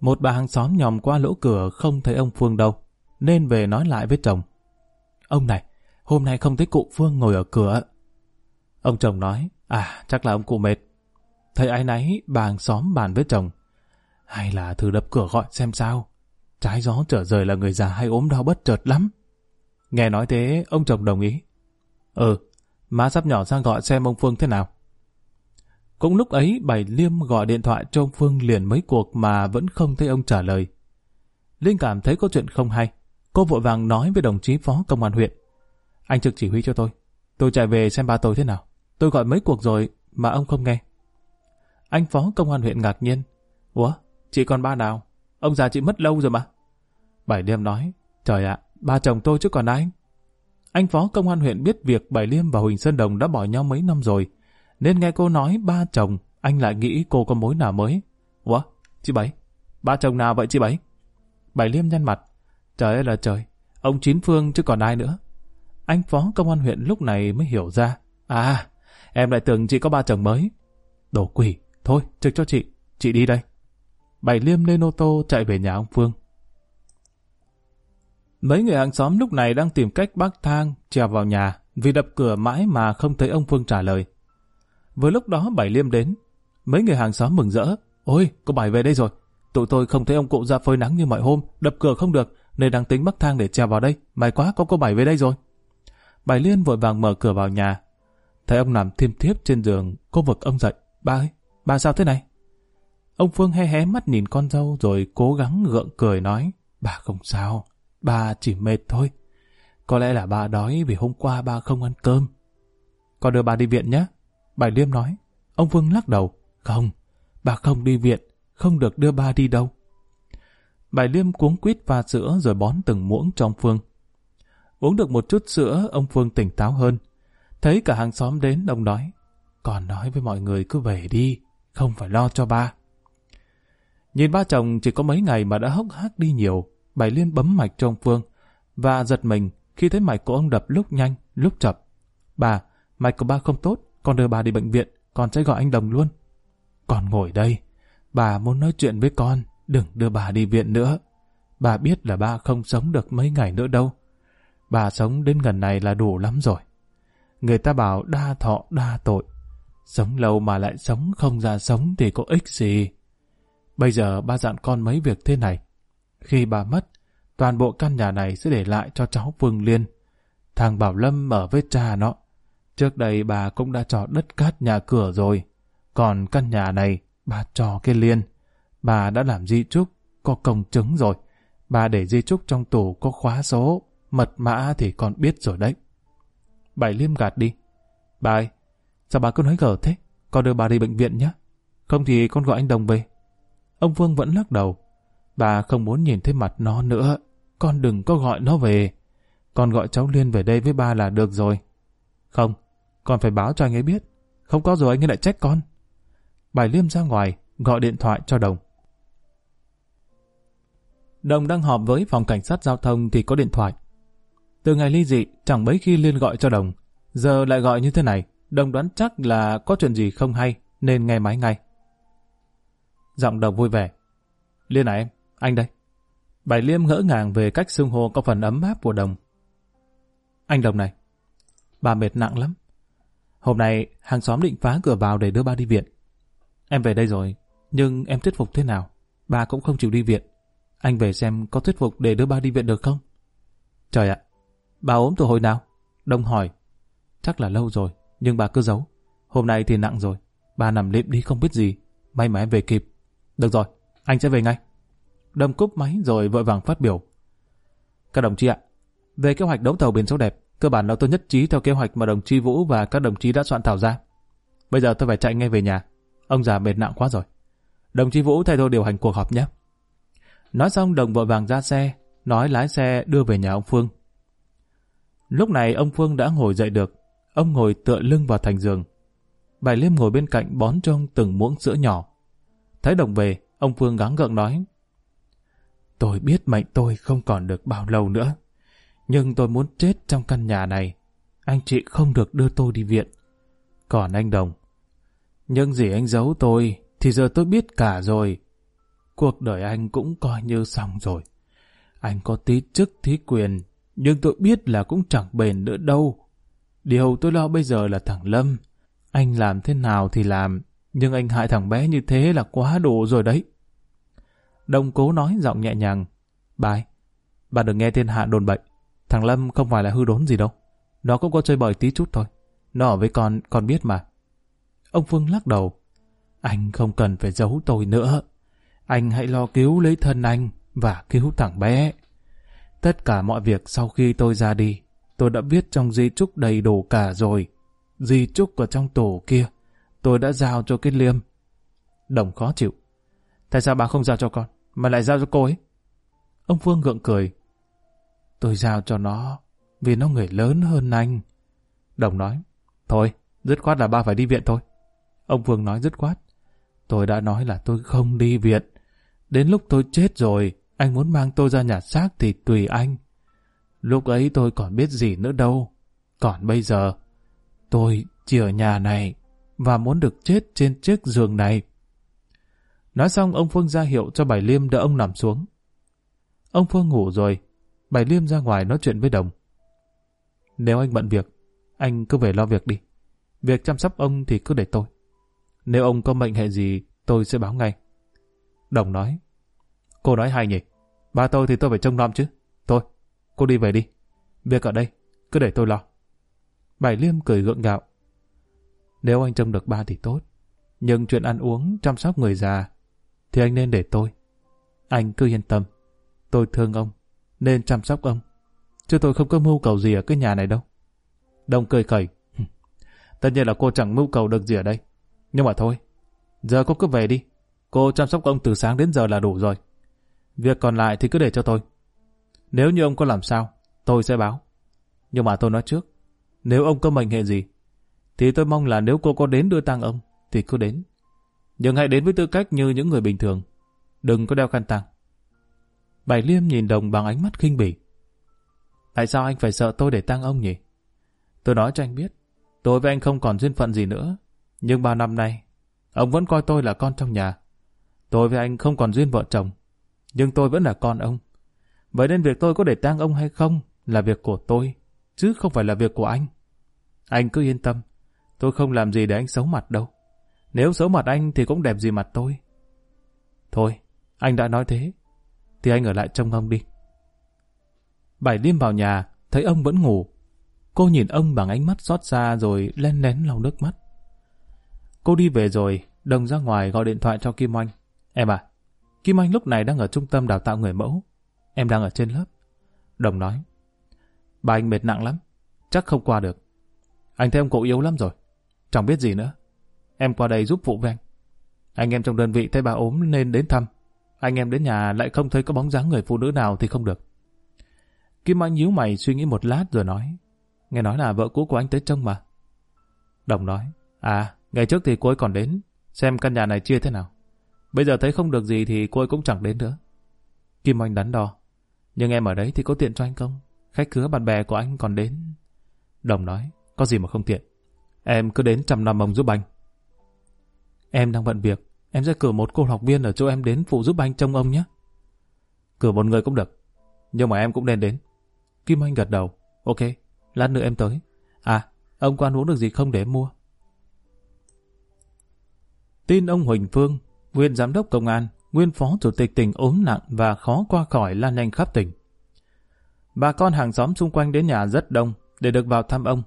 Một bà hàng xóm nhòm qua lỗ cửa không thấy ông Phương đâu, nên về nói lại với chồng. Ông này, hôm nay không thấy cụ Phương ngồi ở cửa. Ông chồng nói, à chắc là ông cụ mệt. Thấy ai nấy, bà hàng xóm bàn với chồng. Hay là thử đập cửa gọi xem sao. Trái gió trở rời là người già hay ốm đau bất chợt lắm. Nghe nói thế, ông chồng đồng ý. Ừ, má sắp nhỏ sang gọi xem ông Phương thế nào. Cũng lúc ấy, bảy Liêm gọi điện thoại cho ông Phương liền mấy cuộc mà vẫn không thấy ông trả lời. Linh cảm thấy có chuyện không hay. Cô vội vàng nói với đồng chí phó công an huyện. Anh trực chỉ huy cho tôi. Tôi chạy về xem ba tôi thế nào. Tôi gọi mấy cuộc rồi mà ông không nghe. Anh phó công an huyện ngạc nhiên. Ủa, chị còn ba nào? Ông già chị mất lâu rồi mà. Bảy Liêm nói, trời ạ, ba chồng tôi chứ còn ai. Anh phó công an huyện biết việc Bảy Liêm và Huỳnh Sơn Đồng đã bỏ nhau mấy năm rồi, nên nghe cô nói ba chồng, anh lại nghĩ cô có mối nào mới. Ủa, chị Bảy, ba chồng nào vậy chị Bảy? Bảy Liêm nhăn mặt, trời ơi là trời, ông Chín Phương chứ còn ai nữa. Anh phó công an huyện lúc này mới hiểu ra, à, em lại tưởng chị có ba chồng mới. Đồ quỷ, thôi, trực cho chị, chị đi đây. Bảy Liêm lên ô tô chạy về nhà ông Phương. Mấy người hàng xóm lúc này đang tìm cách bác thang trèo vào nhà vì đập cửa mãi mà không thấy ông Phương trả lời. Vừa lúc đó Bảy Liêm đến, mấy người hàng xóm mừng rỡ. Ôi, cô Bảy về đây rồi. Tụi tôi không thấy ông cụ ra phơi nắng như mọi hôm, đập cửa không được, nên đang tính bắc thang để trèo vào đây. May quá có cô Bảy về đây rồi. Bảy Liên vội vàng mở cửa vào nhà. Thấy ông nằm thiêm thiếp trên giường, cô vực ông dậy. Ba ơi, ba sao thế này? Ông Phương hé hé mắt nhìn con dâu rồi cố gắng gượng cười nói. Bà không sao, ba chỉ mệt thôi. Có lẽ là ba đói vì hôm qua ba không ăn cơm. Con đưa bà đi viện nhé. Bài Liêm nói. Ông Phương lắc đầu. Không, bà không đi viện, không được đưa ba đi đâu. Bài Liêm cuống quýt pha sữa rồi bón từng muỗng trong Phương. Uống được một chút sữa, ông Phương tỉnh táo hơn. Thấy cả hàng xóm đến, ông nói. Còn nói với mọi người cứ về đi, không phải lo cho ba. Nhìn ba chồng chỉ có mấy ngày mà đã hốc hác đi nhiều, Bảy Liên bấm mạch cho ông Phương và giật mình khi thấy mạch của ông đập lúc nhanh, lúc chậm. Bà, mạch của ba không tốt, con đưa bà đi bệnh viện, con sẽ gọi anh Đồng luôn. Con ngồi đây, bà muốn nói chuyện với con, đừng đưa bà đi viện nữa. Bà biết là ba không sống được mấy ngày nữa đâu. Bà sống đến gần này là đủ lắm rồi. Người ta bảo đa thọ đa tội. Sống lâu mà lại sống không ra sống thì có ích gì. Bây giờ ba dặn con mấy việc thế này. Khi bà mất, toàn bộ căn nhà này sẽ để lại cho cháu Phương Liên. Thằng Bảo Lâm ở với cha nó. Trước đây bà cũng đã cho đất cát nhà cửa rồi. Còn căn nhà này, bà cho cái Liên. Bà đã làm di trúc, có công chứng rồi. Bà để di trúc trong tủ có khóa số, mật mã thì con biết rồi đấy. Bảy liêm gạt đi. Bà ơi, sao bà cứ nói gở thế? Con đưa bà đi bệnh viện nhé. Không thì con gọi anh Đồng về. Ông Vương vẫn lắc đầu. Bà không muốn nhìn thấy mặt nó nữa. Con đừng có gọi nó về. Con gọi cháu Liên về đây với ba là được rồi. Không, con phải báo cho anh ấy biết. Không có rồi anh ấy lại trách con. Bài Liêm ra ngoài, gọi điện thoại cho Đồng. Đồng đang họp với phòng cảnh sát giao thông thì có điện thoại. Từ ngày ly dị, chẳng mấy khi Liên gọi cho Đồng. Giờ lại gọi như thế này, Đồng đoán chắc là có chuyện gì không hay, nên nghe máy ngay. Giọng Đồng vui vẻ. Liên à em, anh đây. Bài Liêm ngỡ ngàng về cách xưng hô có phần ấm áp của Đồng. Anh Đồng này, bà mệt nặng lắm. Hôm nay hàng xóm định phá cửa vào để đưa ba đi viện. Em về đây rồi, nhưng em thuyết phục thế nào? Ba cũng không chịu đi viện. Anh về xem có thuyết phục để đưa ba đi viện được không? Trời ạ, bà ốm từ hồi nào? Đông hỏi. Chắc là lâu rồi, nhưng bà cứ giấu. Hôm nay thì nặng rồi, bà nằm liệm đi không biết gì. May mà em về kịp. Được rồi, anh sẽ về ngay đâm cúp máy rồi vội vàng phát biểu. Các đồng chí ạ, về kế hoạch đấu thầu biển số đẹp, cơ bản là tôi nhất trí theo kế hoạch mà đồng chí Vũ và các đồng chí đã soạn thảo ra. Bây giờ tôi phải chạy ngay về nhà. Ông già mệt nặng quá rồi. Đồng chí Vũ thay tôi điều hành cuộc họp nhé. Nói xong đồng vội vàng ra xe, nói lái xe đưa về nhà ông Phương. Lúc này ông Phương đã ngồi dậy được, ông ngồi tựa lưng vào thành giường. Bài Liêm ngồi bên cạnh bón trong từng muỗng sữa nhỏ. Thấy đồng về, ông Phương gắng gượng nói. Tôi biết mệnh tôi không còn được bao lâu nữa, nhưng tôi muốn chết trong căn nhà này. Anh chị không được đưa tôi đi viện. Còn anh Đồng, những gì anh giấu tôi thì giờ tôi biết cả rồi. Cuộc đời anh cũng coi như xong rồi. Anh có tí chức thí quyền, nhưng tôi biết là cũng chẳng bền nữa đâu. Điều tôi lo bây giờ là thằng Lâm. Anh làm thế nào thì làm, nhưng anh hại thằng bé như thế là quá đủ rồi đấy. Đông cố nói giọng nhẹ nhàng. Bài, bà đừng nghe thiên hạ đồn bệnh. Thằng Lâm không phải là hư đốn gì đâu. Nó cũng có chơi bời tí chút thôi. Nó ở với con, con biết mà. Ông Phương lắc đầu. Anh không cần phải giấu tôi nữa. Anh hãy lo cứu lấy thân anh và cứu thằng bé. Tất cả mọi việc sau khi tôi ra đi, tôi đã viết trong di trúc đầy đủ cả rồi. Di trúc ở trong tổ kia, tôi đã giao cho cái liêm. Đồng khó chịu. Tại sao bà không giao cho con, mà lại giao cho cô ấy? Ông Phương gượng cười. Tôi giao cho nó, vì nó người lớn hơn anh. Đồng nói, thôi, dứt khoát là ba phải đi viện thôi. Ông Phương nói dứt khoát. Tôi đã nói là tôi không đi viện. Đến lúc tôi chết rồi, anh muốn mang tôi ra nhà xác thì tùy anh. Lúc ấy tôi còn biết gì nữa đâu. Còn bây giờ, tôi chỉ ở nhà này và muốn được chết trên chiếc giường này. Nói xong ông Phương ra hiệu cho Bảy Liêm đỡ ông nằm xuống. Ông Phương ngủ rồi, Bảy Liêm ra ngoài nói chuyện với Đồng. Nếu anh bận việc, anh cứ về lo việc đi. Việc chăm sóc ông thì cứ để tôi. Nếu ông có mệnh hệ gì, tôi sẽ báo ngay. Đồng nói. Cô nói hay nhỉ? Ba tôi thì tôi phải trông nom chứ. Thôi, cô đi về đi. Việc ở đây, cứ để tôi lo. Bảy Liêm cười gượng gạo. Nếu anh trông được ba thì tốt. Nhưng chuyện ăn uống, chăm sóc người già, thì anh nên để tôi. Anh cứ yên tâm. Tôi thương ông, nên chăm sóc ông. Chứ tôi không có mưu cầu gì ở cái nhà này đâu. Đông cười khẩy. Tất nhiên là cô chẳng mưu cầu được gì ở đây. Nhưng mà thôi, giờ cô cứ về đi. Cô chăm sóc ông từ sáng đến giờ là đủ rồi. Việc còn lại thì cứ để cho tôi. Nếu như ông có làm sao, tôi sẽ báo. Nhưng mà tôi nói trước, nếu ông có mệnh hệ gì, thì tôi mong là nếu cô có đến đưa tang ông, thì cứ đến. Nhưng hãy đến với tư cách như những người bình thường. Đừng có đeo khăn tang. Bảy Liêm nhìn Đồng bằng ánh mắt khinh bỉ. Tại sao anh phải sợ tôi để tang ông nhỉ? Tôi nói cho anh biết, tôi với anh không còn duyên phận gì nữa. Nhưng bao năm nay, ông vẫn coi tôi là con trong nhà. Tôi với anh không còn duyên vợ chồng, nhưng tôi vẫn là con ông. Vậy nên việc tôi có để tang ông hay không là việc của tôi, chứ không phải là việc của anh. Anh cứ yên tâm, tôi không làm gì để anh xấu mặt đâu. Nếu xấu mặt anh thì cũng đẹp gì mặt tôi. Thôi, anh đã nói thế, thì anh ở lại trông ông đi. Bảy đêm vào nhà, thấy ông vẫn ngủ. Cô nhìn ông bằng ánh mắt xót xa rồi len lén lau nước mắt. Cô đi về rồi, đồng ra ngoài gọi điện thoại cho Kim anh, Em à, Kim Anh lúc này đang ở trung tâm đào tạo người mẫu. em đang ở trên lớp. Đồng nói, bà anh mệt nặng lắm, chắc không qua được. Anh thấy ông cụ yếu lắm rồi, chẳng biết gì nữa. Em qua đây giúp phụ với anh. Anh em trong đơn vị thấy bà ốm nên đến thăm. Anh em đến nhà lại không thấy có bóng dáng người phụ nữ nào thì không được. Kim Anh nhíu mày suy nghĩ một lát rồi nói. Nghe nói là vợ cũ của anh tới trông mà. Đồng nói. À, ngày trước thì cô ấy còn đến, xem căn nhà này chia thế nào. Bây giờ thấy không được gì thì cô ấy cũng chẳng đến nữa. Kim Anh đắn đo. Nhưng em ở đấy thì có tiện cho anh không? Khách khứa bạn bè của anh còn đến. Đồng nói. Có gì mà không tiện. Em cứ đến trăm năm ông giúp anh. Em đang bận việc. Em sẽ cử một cô học viên ở chỗ em đến phụ giúp anh trông ông nhé. Cử một người cũng được. Nhưng mà em cũng nên đến. Kim Anh gật đầu. Ok, lát nữa em tới. À, ông có ăn uống được gì không để em mua? Tin ông Huỳnh Phương, nguyên giám đốc công an, nguyên phó chủ tịch tỉnh ốm nặng và khó qua khỏi lan nhanh khắp tỉnh. Bà con hàng xóm xung quanh đến nhà rất đông để được vào thăm ông.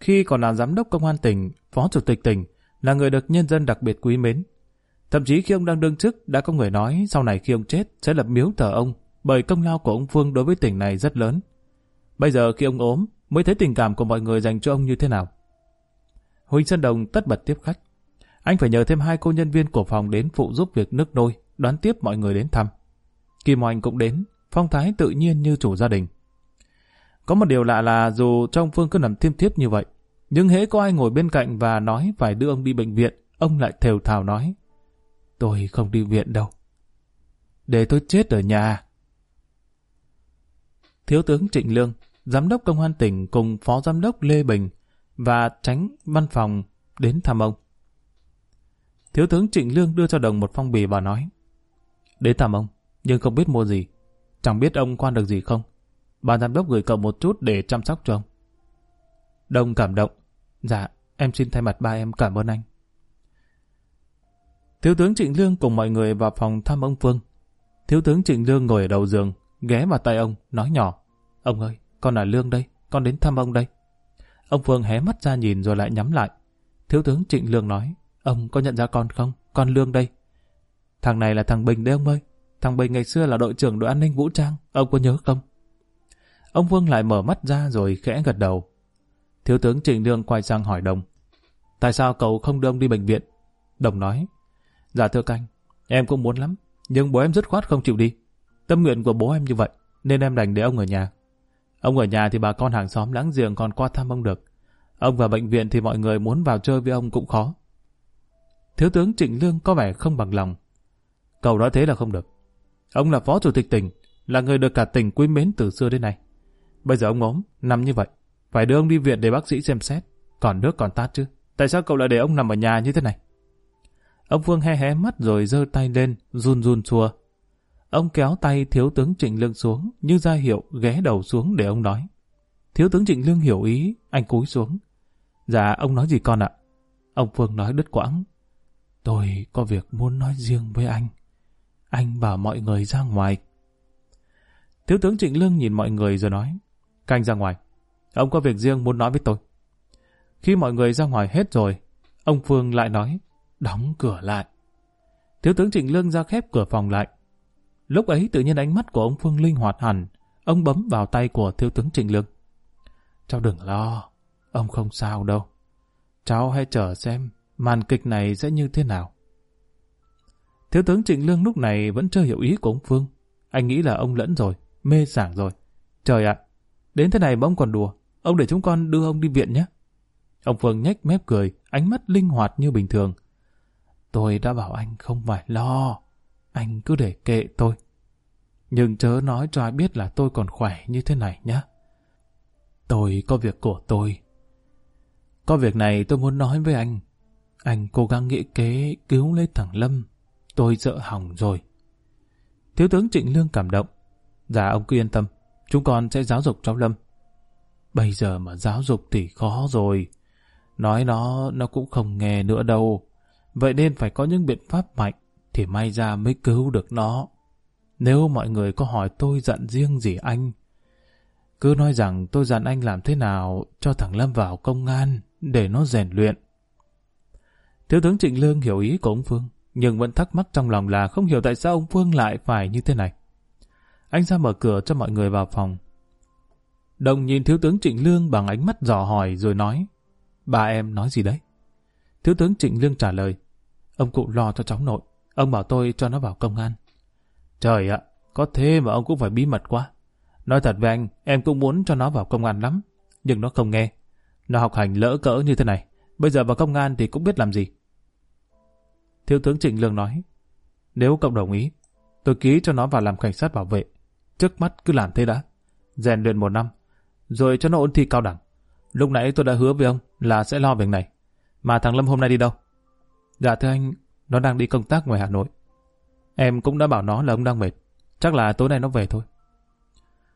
Khi còn là giám đốc công an tỉnh, phó chủ tịch tỉnh, là người được nhân dân đặc biệt quý mến. Thậm chí khi ông đang đương chức, đã có người nói sau này khi ông chết sẽ lập miếu thờ ông, bởi công lao của ông Phương đối với tỉnh này rất lớn. Bây giờ khi ông ốm, mới thấy tình cảm của mọi người dành cho ông như thế nào. Huỳnh Sơn Đồng tất bật tiếp khách. Anh phải nhờ thêm hai cô nhân viên của phòng đến phụ giúp việc nước nôi, đón tiếp mọi người đến thăm. Kim Oanh cũng đến, phong thái tự nhiên như chủ gia đình. Có một điều lạ là dù trong Phương cứ nằm thiêm thiếp như vậy, nhưng hễ có ai ngồi bên cạnh và nói phải đưa ông đi bệnh viện, ông lại thều thào nói. Tôi không đi viện đâu. Để tôi chết ở nhà. Thiếu tướng Trịnh Lương, Giám đốc Công an tỉnh cùng Phó Giám đốc Lê Bình và tránh văn phòng đến thăm ông. Thiếu tướng Trịnh Lương đưa cho Đồng một phong bì và nói Đến thăm ông, nhưng không biết mua gì. Chẳng biết ông quan được gì không. Bà giám đốc gửi cậu một chút để chăm sóc cho ông. Đồng cảm động. Dạ, em xin thay mặt ba em cảm ơn anh. Thiếu tướng Trịnh Lương cùng mọi người vào phòng thăm ông Phương. Thiếu tướng Trịnh Lương ngồi ở đầu giường, ghé vào tay ông, nói nhỏ. Ông ơi, con là Lương đây, con đến thăm ông đây. Ông Phương hé mắt ra nhìn rồi lại nhắm lại. Thiếu tướng Trịnh Lương nói, ông có nhận ra con không? Con Lương đây. Thằng này là thằng Bình đấy ông ơi. Thằng Bình ngày xưa là đội trưởng đội an ninh vũ trang, ông có nhớ không? Ông Phương lại mở mắt ra rồi khẽ gật đầu. Thiếu tướng Trịnh Lương quay sang hỏi Đồng. Tại sao cậu không đưa ông đi bệnh viện? Đồng nói. Dạ thưa canh, em cũng muốn lắm, nhưng bố em dứt khoát không chịu đi. Tâm nguyện của bố em như vậy, nên em đành để ông ở nhà. Ông ở nhà thì bà con hàng xóm láng giềng còn qua thăm ông được. Ông vào bệnh viện thì mọi người muốn vào chơi với ông cũng khó. Thiếu tướng Trịnh Lương có vẻ không bằng lòng. Cậu nói thế là không được. Ông là phó chủ tịch tỉnh, là người được cả tỉnh quý mến từ xưa đến nay. Bây giờ ông ốm, nằm như vậy. Phải đưa ông đi viện để bác sĩ xem xét. Còn nước còn tát chứ. Tại sao cậu lại để ông nằm ở nhà như thế này? Ông Phương hé hé mắt rồi giơ tay lên, run run chua. Ông kéo tay thiếu tướng Trịnh Lương xuống, như ra hiệu ghé đầu xuống để ông nói. Thiếu tướng Trịnh Lương hiểu ý, anh cúi xuống. Dạ, ông nói gì con ạ? Ông Phương nói đứt quãng. Tôi có việc muốn nói riêng với anh. Anh bảo mọi người ra ngoài. Thiếu tướng Trịnh Lương nhìn mọi người rồi nói. Canh ra ngoài. Ông có việc riêng muốn nói với tôi. Khi mọi người ra ngoài hết rồi, ông Phương lại nói, đóng cửa lại. Thiếu tướng Trịnh Lương ra khép cửa phòng lại. Lúc ấy tự nhiên ánh mắt của ông Phương linh hoạt hẳn, ông bấm vào tay của thiếu tướng Trịnh Lương. Cháu đừng lo, ông không sao đâu. Cháu hãy chờ xem màn kịch này sẽ như thế nào. Thiếu tướng Trịnh Lương lúc này vẫn chưa hiểu ý của ông Phương. Anh nghĩ là ông lẫn rồi, mê sảng rồi. Trời ạ, đến thế này mà ông còn đùa. Ông để chúng con đưa ông đi viện nhé. Ông Phương nhếch mép cười, ánh mắt linh hoạt như bình thường. Tôi đã bảo anh không phải lo. Anh cứ để kệ tôi. Nhưng chớ nói cho ai biết là tôi còn khỏe như thế này nhé. Tôi có việc của tôi. Có việc này tôi muốn nói với anh. Anh cố gắng nghĩ kế cứu lấy thằng Lâm. Tôi sợ hỏng rồi. Thiếu tướng Trịnh Lương cảm động. Dạ ông cứ yên tâm. Chúng con sẽ giáo dục cháu Lâm. Bây giờ mà giáo dục thì khó rồi. Nói nó, nó cũng không nghe nữa đâu. Vậy nên phải có những biện pháp mạnh thì may ra mới cứu được nó. Nếu mọi người có hỏi tôi giận riêng gì anh, cứ nói rằng tôi dặn anh làm thế nào cho thằng Lâm vào công an để nó rèn luyện. Thiếu tướng Trịnh Lương hiểu ý của ông Phương, nhưng vẫn thắc mắc trong lòng là không hiểu tại sao ông Phương lại phải như thế này. Anh ra mở cửa cho mọi người vào phòng. Đồng nhìn thiếu tướng Trịnh Lương bằng ánh mắt dò hỏi rồi nói. Bà em nói gì đấy? Thiếu tướng Trịnh Lương trả lời. Ông cụ lo cho cháu nội. Ông bảo tôi cho nó vào công an. Trời ạ, có thế mà ông cũng phải bí mật quá. Nói thật với anh, em cũng muốn cho nó vào công an lắm. Nhưng nó không nghe. Nó học hành lỡ cỡ như thế này. Bây giờ vào công an thì cũng biết làm gì. Thiếu tướng Trịnh Lương nói. Nếu cậu đồng ý, tôi ký cho nó vào làm cảnh sát bảo vệ. Trước mắt cứ làm thế đã. Rèn luyện một năm, rồi cho nó ôn thi cao đẳng. Lúc nãy tôi đã hứa với ông là sẽ lo việc này. Mà thằng Lâm hôm nay đi đâu? Dạ thưa anh, nó đang đi công tác ngoài Hà Nội. Em cũng đã bảo nó là ông đang mệt. Chắc là tối nay nó về thôi.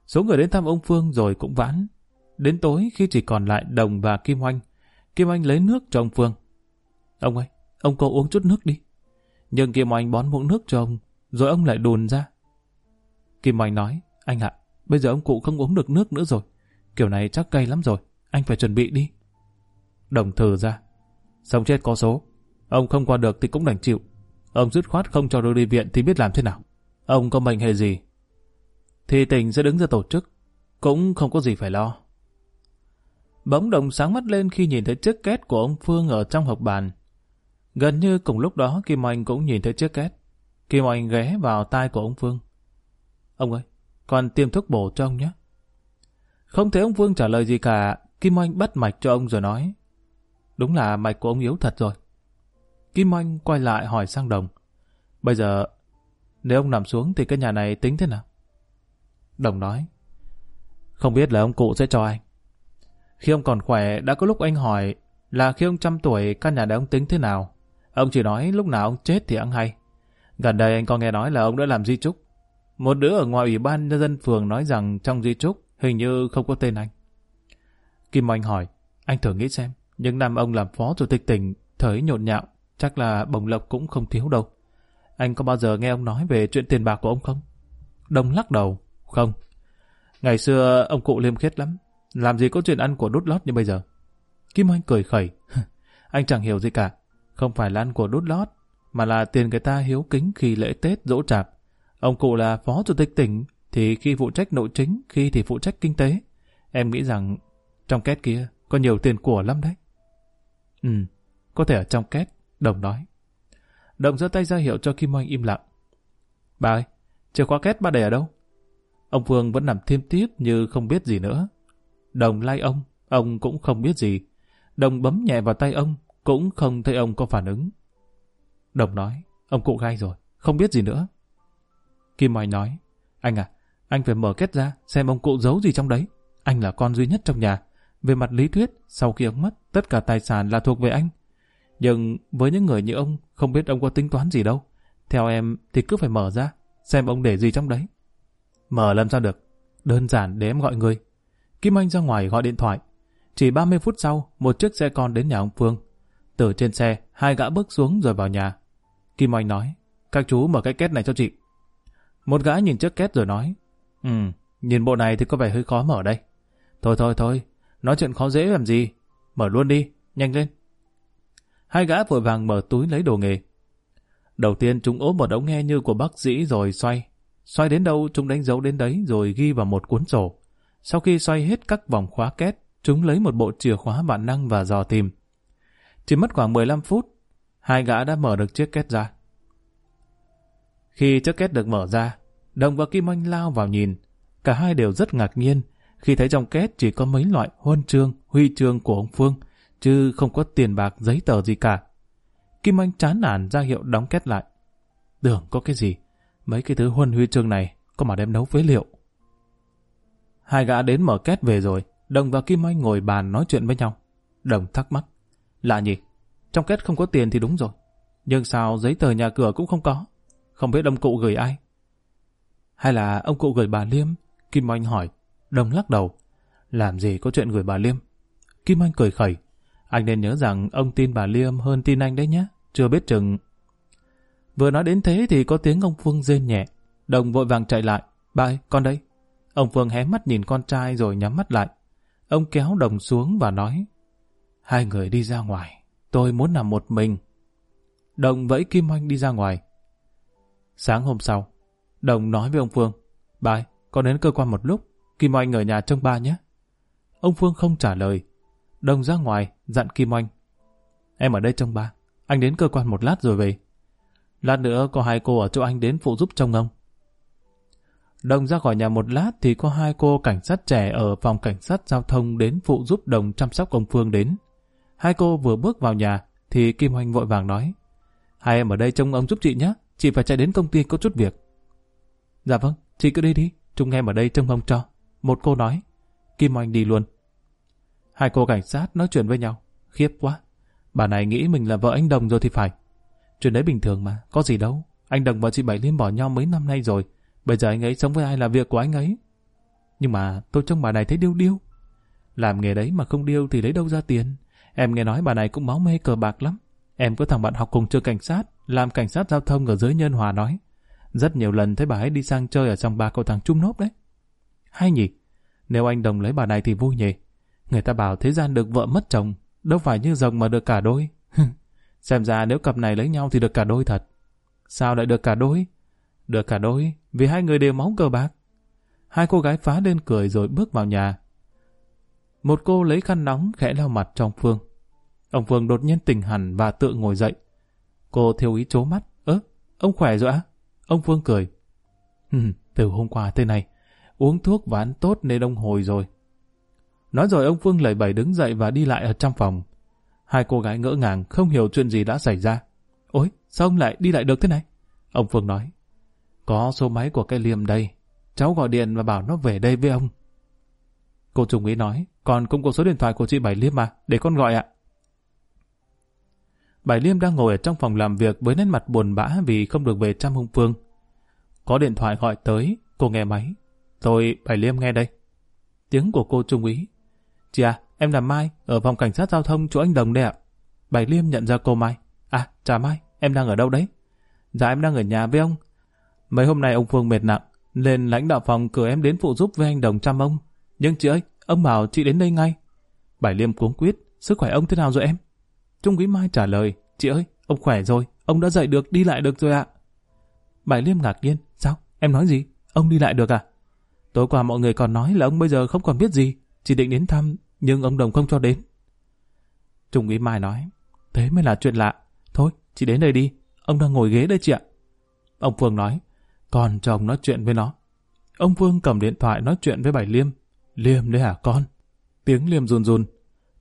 Số người đến thăm ông Phương rồi cũng vãn. Đến tối khi chỉ còn lại Đồng và Kim Oanh, Kim Oanh lấy nước cho ông Phương. Ông ơi, ông cô uống chút nước đi. Nhưng Kim Oanh bón muỗng nước cho ông, rồi ông lại đùn ra. Kim Oanh nói, anh ạ, bây giờ ông cụ không uống được nước nữa rồi. Kiểu này chắc cay lắm rồi, anh phải chuẩn bị đi. Đồng thử ra, sống chết có số. Ông không qua được thì cũng đành chịu. Ông dứt khoát không cho đưa đi viện thì biết làm thế nào. Ông có mệnh hệ gì? Thì tỉnh sẽ đứng ra tổ chức. Cũng không có gì phải lo. Bỗng đồng sáng mắt lên khi nhìn thấy chiếc két của ông Phương ở trong hộp bàn. Gần như cùng lúc đó Kim Oanh cũng nhìn thấy chiếc két. Kim Oanh ghé vào tai của ông Phương. Ông ơi, con tiêm thuốc bổ cho ông nhé. Không thấy ông vương trả lời gì cả, Kim Oanh bắt mạch cho ông rồi nói. Đúng là mạch của ông yếu thật rồi. Kim Oanh quay lại hỏi sang Đồng. Bây giờ, nếu ông nằm xuống thì cái nhà này tính thế nào? Đồng nói. Không biết là ông cụ sẽ cho anh. Khi ông còn khỏe, đã có lúc anh hỏi là khi ông trăm tuổi căn nhà này ông tính thế nào. Ông chỉ nói lúc nào ông chết thì ăn hay. Gần đây anh có nghe nói là ông đã làm di trúc. Một đứa ở ngoài ủy ban nhân dân phường nói rằng trong di trúc hình như không có tên anh. Kim Oanh hỏi, anh thử nghĩ xem, những năm ông làm phó chủ tịch tỉnh, thời nhộn nhạo, chắc là bồng lộc cũng không thiếu đâu. Anh có bao giờ nghe ông nói về chuyện tiền bạc của ông không? Đông lắc đầu, không. Ngày xưa ông cụ liêm khiết lắm, làm gì có chuyện ăn của đút lót như bây giờ. Kim Oanh cười khẩy, anh chẳng hiểu gì cả, không phải là ăn của đút lót, mà là tiền người ta hiếu kính khi lễ Tết dỗ chạp. Ông cụ là phó chủ tịch tỉnh, thì khi phụ trách nội chính, khi thì phụ trách kinh tế. Em nghĩ rằng trong két kia có nhiều tiền của lắm đấy. Ừ, có thể ở trong két, Đồng nói. Đồng giơ tay ra hiệu cho Kim Oanh im lặng. Bà ơi, chìa khóa két ba để ở đâu? Ông Phương vẫn nằm thiêm tiếp như không biết gì nữa. Đồng lay ông, ông cũng không biết gì. Đồng bấm nhẹ vào tay ông, cũng không thấy ông có phản ứng. Đồng nói, ông cụ gai rồi, không biết gì nữa. Kim Oanh nói, anh à, anh phải mở kết ra, xem ông cụ giấu gì trong đấy. Anh là con duy nhất trong nhà. Về mặt lý thuyết, sau khi ông mất, tất cả tài sản là thuộc về anh. Nhưng với những người như ông, không biết ông có tính toán gì đâu. Theo em thì cứ phải mở ra, xem ông để gì trong đấy. Mở làm sao được? Đơn giản để em gọi người. Kim Anh ra ngoài gọi điện thoại. Chỉ 30 phút sau, một chiếc xe con đến nhà ông Phương. Từ trên xe, hai gã bước xuống rồi vào nhà. Kim Anh nói, các chú mở cái két này cho chị. Một gã nhìn chiếc két rồi nói, Ừ, nhìn bộ này thì có vẻ hơi khó mở đây. Thôi thôi thôi, nói chuyện khó dễ làm gì. Mở luôn đi, nhanh lên. Hai gã vội vàng mở túi lấy đồ nghề. Đầu tiên chúng ốp một ống nghe như của bác sĩ rồi xoay. Xoay đến đâu chúng đánh dấu đến đấy rồi ghi vào một cuốn sổ. Sau khi xoay hết các vòng khóa két, chúng lấy một bộ chìa khóa bản năng và dò tìm. Chỉ mất khoảng 15 phút, hai gã đã mở được chiếc két ra. Khi chiếc két được mở ra, Đồng và Kim Anh lao vào nhìn. Cả hai đều rất ngạc nhiên khi thấy trong két chỉ có mấy loại huân chương, huy chương của ông Phương, chứ không có tiền bạc giấy tờ gì cả. Kim Anh chán nản ra hiệu đóng két lại. Tưởng có cái gì, mấy cái thứ huân huy chương này có mà đem nấu phế liệu. Hai gã đến mở két về rồi, Đồng và Kim Anh ngồi bàn nói chuyện với nhau. Đồng thắc mắc. Lạ nhỉ, trong két không có tiền thì đúng rồi. Nhưng sao giấy tờ nhà cửa cũng không có? Không biết ông cụ gửi ai? Hay là ông cụ gửi bà Liêm? Kim Anh hỏi. Đồng lắc đầu. Làm gì có chuyện gửi bà Liêm? Kim Anh cười khẩy. Anh nên nhớ rằng ông tin bà Liêm hơn tin anh đấy nhé. Chưa biết chừng... Vừa nói đến thế thì có tiếng ông Phương rên nhẹ. Đồng vội vàng chạy lại. Ba ơi, con đây. Ông Phương hé mắt nhìn con trai rồi nhắm mắt lại. Ông kéo đồng xuống và nói Hai người đi ra ngoài. Tôi muốn nằm một mình. Đồng vẫy Kim Anh đi ra ngoài. Sáng hôm sau, Đồng nói với ông Phương Bài, con đến cơ quan một lúc, Kim Oanh ở nhà trông ba nhé. Ông Phương không trả lời. Đồng ra ngoài, dặn Kim Oanh. Em ở đây trông ba, anh đến cơ quan một lát rồi về. Lát nữa có hai cô ở chỗ anh đến phụ giúp trông ông. Đồng ra khỏi nhà một lát thì có hai cô cảnh sát trẻ ở phòng cảnh sát giao thông đến phụ giúp Đồng chăm sóc ông Phương đến. Hai cô vừa bước vào nhà thì Kim Oanh vội vàng nói Hai em ở đây trông ông giúp chị nhé, chị phải chạy đến công ty có chút việc. Dạ vâng, chị cứ đi đi, chúng em ở đây trông mong cho. Một cô nói, Kim Oanh đi luôn. Hai cô cảnh sát nói chuyện với nhau, khiếp quá. Bà này nghĩ mình là vợ anh Đồng rồi thì phải. Chuyện đấy bình thường mà, có gì đâu. Anh Đồng và chị Bảy Liên bỏ nhau mấy năm nay rồi, bây giờ anh ấy sống với ai là việc của anh ấy. Nhưng mà tôi trông bà này thấy điêu điêu. Làm nghề đấy mà không điêu thì lấy đâu ra tiền. Em nghe nói bà này cũng máu mê cờ bạc lắm. Em có thằng bạn học cùng trường cảnh sát, làm cảnh sát giao thông ở dưới Nhân Hòa nói. Rất nhiều lần thấy bà ấy đi sang chơi ở trong ba cầu thằng Trung nốt đấy. Hay nhỉ? Nếu anh Đồng lấy bà này thì vui nhỉ? Người ta bảo thế gian được vợ mất chồng, đâu phải như rồng mà được cả đôi. (laughs) Xem ra nếu cặp này lấy nhau thì được cả đôi thật. Sao lại được cả đôi? Được cả đôi, vì hai người đều máu cờ bạc. Hai cô gái phá lên cười rồi bước vào nhà. Một cô lấy khăn nóng khẽ lau mặt trong Phương. Ông Phương đột nhiên tỉnh hẳn và tự ngồi dậy. Cô thiếu ý chố mắt. Ơ, ông khỏe rồi á? Ông Phương cười. Ừ, từ hôm qua thế này, uống thuốc và ăn tốt nên ông hồi rồi. Nói rồi ông Phương lẩy bẩy đứng dậy và đi lại ở trong phòng. Hai cô gái ngỡ ngàng không hiểu chuyện gì đã xảy ra. Ôi, sao ông lại đi lại được thế này? Ông Phương nói. Có số máy của cái liềm đây. Cháu gọi điện và bảo nó về đây với ông. Cô Trung ý nói, còn cũng có số điện thoại của chị Bảy Liêm mà, để con gọi ạ. Bảy Liêm đang ngồi ở trong phòng làm việc với nét mặt buồn bã vì không được về chăm hung phương. Có điện thoại gọi tới, cô nghe máy. Tôi, Bảy Liêm nghe đây. Tiếng của cô Trung úy. Chị à, em là Mai, ở phòng cảnh sát giao thông chỗ anh Đồng đây ạ. Bảy Liêm nhận ra cô Mai. À, chào Mai, em đang ở đâu đấy? Dạ em đang ở nhà với ông. Mấy hôm nay ông Phương mệt nặng, nên lãnh đạo phòng cử em đến phụ giúp với anh Đồng chăm ông. Nhưng chị ơi, ông bảo chị đến đây ngay. Bảy Liêm cuống quyết, sức khỏe ông thế nào rồi em? Trung quý Mai trả lời, chị ơi, ông khỏe rồi, ông đã dậy được, đi lại được rồi ạ. Bảy Liêm ngạc nhiên, sao? Em nói gì? Ông đi lại được à? Tối qua mọi người còn nói là ông bây giờ không còn biết gì, chỉ định đến thăm, nhưng ông Đồng không cho đến. Trung quý Mai nói, thế mới là chuyện lạ. Thôi, chị đến đây đi, ông đang ngồi ghế đây chị ạ. Ông Phương nói, còn cho ông nói chuyện với nó. Ông Phương cầm điện thoại nói chuyện với Bảy Liêm. Liêm đấy hả con? Tiếng Liêm run run.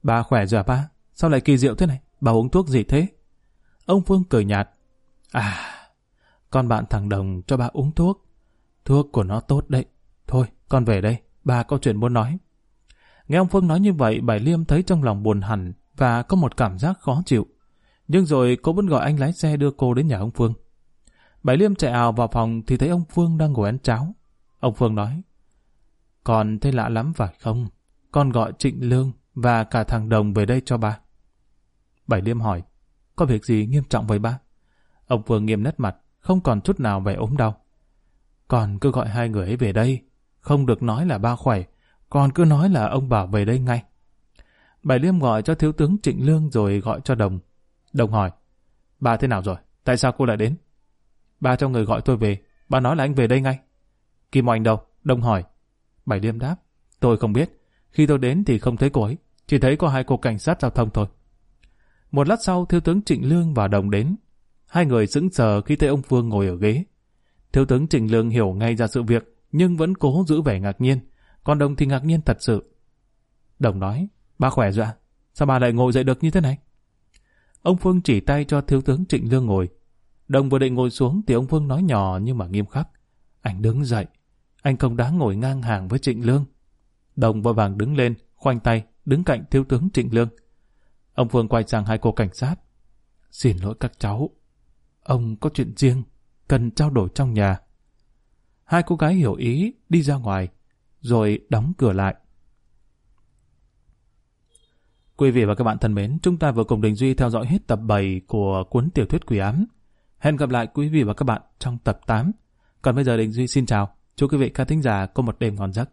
Bà khỏe rồi à ba? Sao lại kỳ diệu thế này? Bà uống thuốc gì thế? Ông Phương cười nhạt. À, con bạn thằng Đồng cho bà uống thuốc. Thuốc của nó tốt đấy. Thôi, con về đây. Bà có chuyện muốn nói. Nghe ông Phương nói như vậy, Bảy Liêm thấy trong lòng buồn hẳn và có một cảm giác khó chịu. Nhưng rồi cô vẫn gọi anh lái xe đưa cô đến nhà ông Phương. Bảy Liêm chạy ào vào phòng thì thấy ông Phương đang ngồi ăn cháo. Ông Phương nói, Còn thấy lạ lắm phải không? Con gọi Trịnh Lương và cả thằng Đồng về đây cho bà. Bảy Liêm hỏi, có việc gì nghiêm trọng vậy ba? Ông vừa nghiêm nét mặt, không còn chút nào vẻ ốm đau. Còn cứ gọi hai người ấy về đây, không được nói là ba khỏe, còn cứ nói là ông bảo về đây ngay. Bảy Liêm gọi cho thiếu tướng Trịnh Lương rồi gọi cho Đồng. Đồng hỏi, ba thế nào rồi? Tại sao cô lại đến? Ba cho người gọi tôi về, ba nói là anh về đây ngay. Kim Oanh đâu? Đồng hỏi. Bảy Liêm đáp, tôi không biết. Khi tôi đến thì không thấy cô ấy, chỉ thấy có hai cô cảnh sát giao thông thôi. Một lát sau, thiếu tướng Trịnh Lương và Đồng đến. Hai người sững sờ khi thấy ông Phương ngồi ở ghế. Thiếu tướng Trịnh Lương hiểu ngay ra sự việc, nhưng vẫn cố giữ vẻ ngạc nhiên. Còn Đồng thì ngạc nhiên thật sự. Đồng nói, ba khỏe rồi à? Sao bà lại ngồi dậy được như thế này? Ông Phương chỉ tay cho thiếu tướng Trịnh Lương ngồi. Đồng vừa định ngồi xuống thì ông Phương nói nhỏ nhưng mà nghiêm khắc. Anh đứng dậy. Anh không đáng ngồi ngang hàng với Trịnh Lương. Đồng vội vàng đứng lên, khoanh tay, đứng cạnh thiếu tướng Trịnh Lương. Ông Phương quay sang hai cô cảnh sát. Xin lỗi các cháu. Ông có chuyện riêng, cần trao đổi trong nhà. Hai cô gái hiểu ý, đi ra ngoài, rồi đóng cửa lại. Quý vị và các bạn thân mến, chúng ta vừa cùng Đình Duy theo dõi hết tập 7 của cuốn tiểu thuyết quỷ ám. Hẹn gặp lại quý vị và các bạn trong tập 8. Còn bây giờ Đình Duy xin chào. Chúc quý vị khán thính giả có một đêm ngon giấc.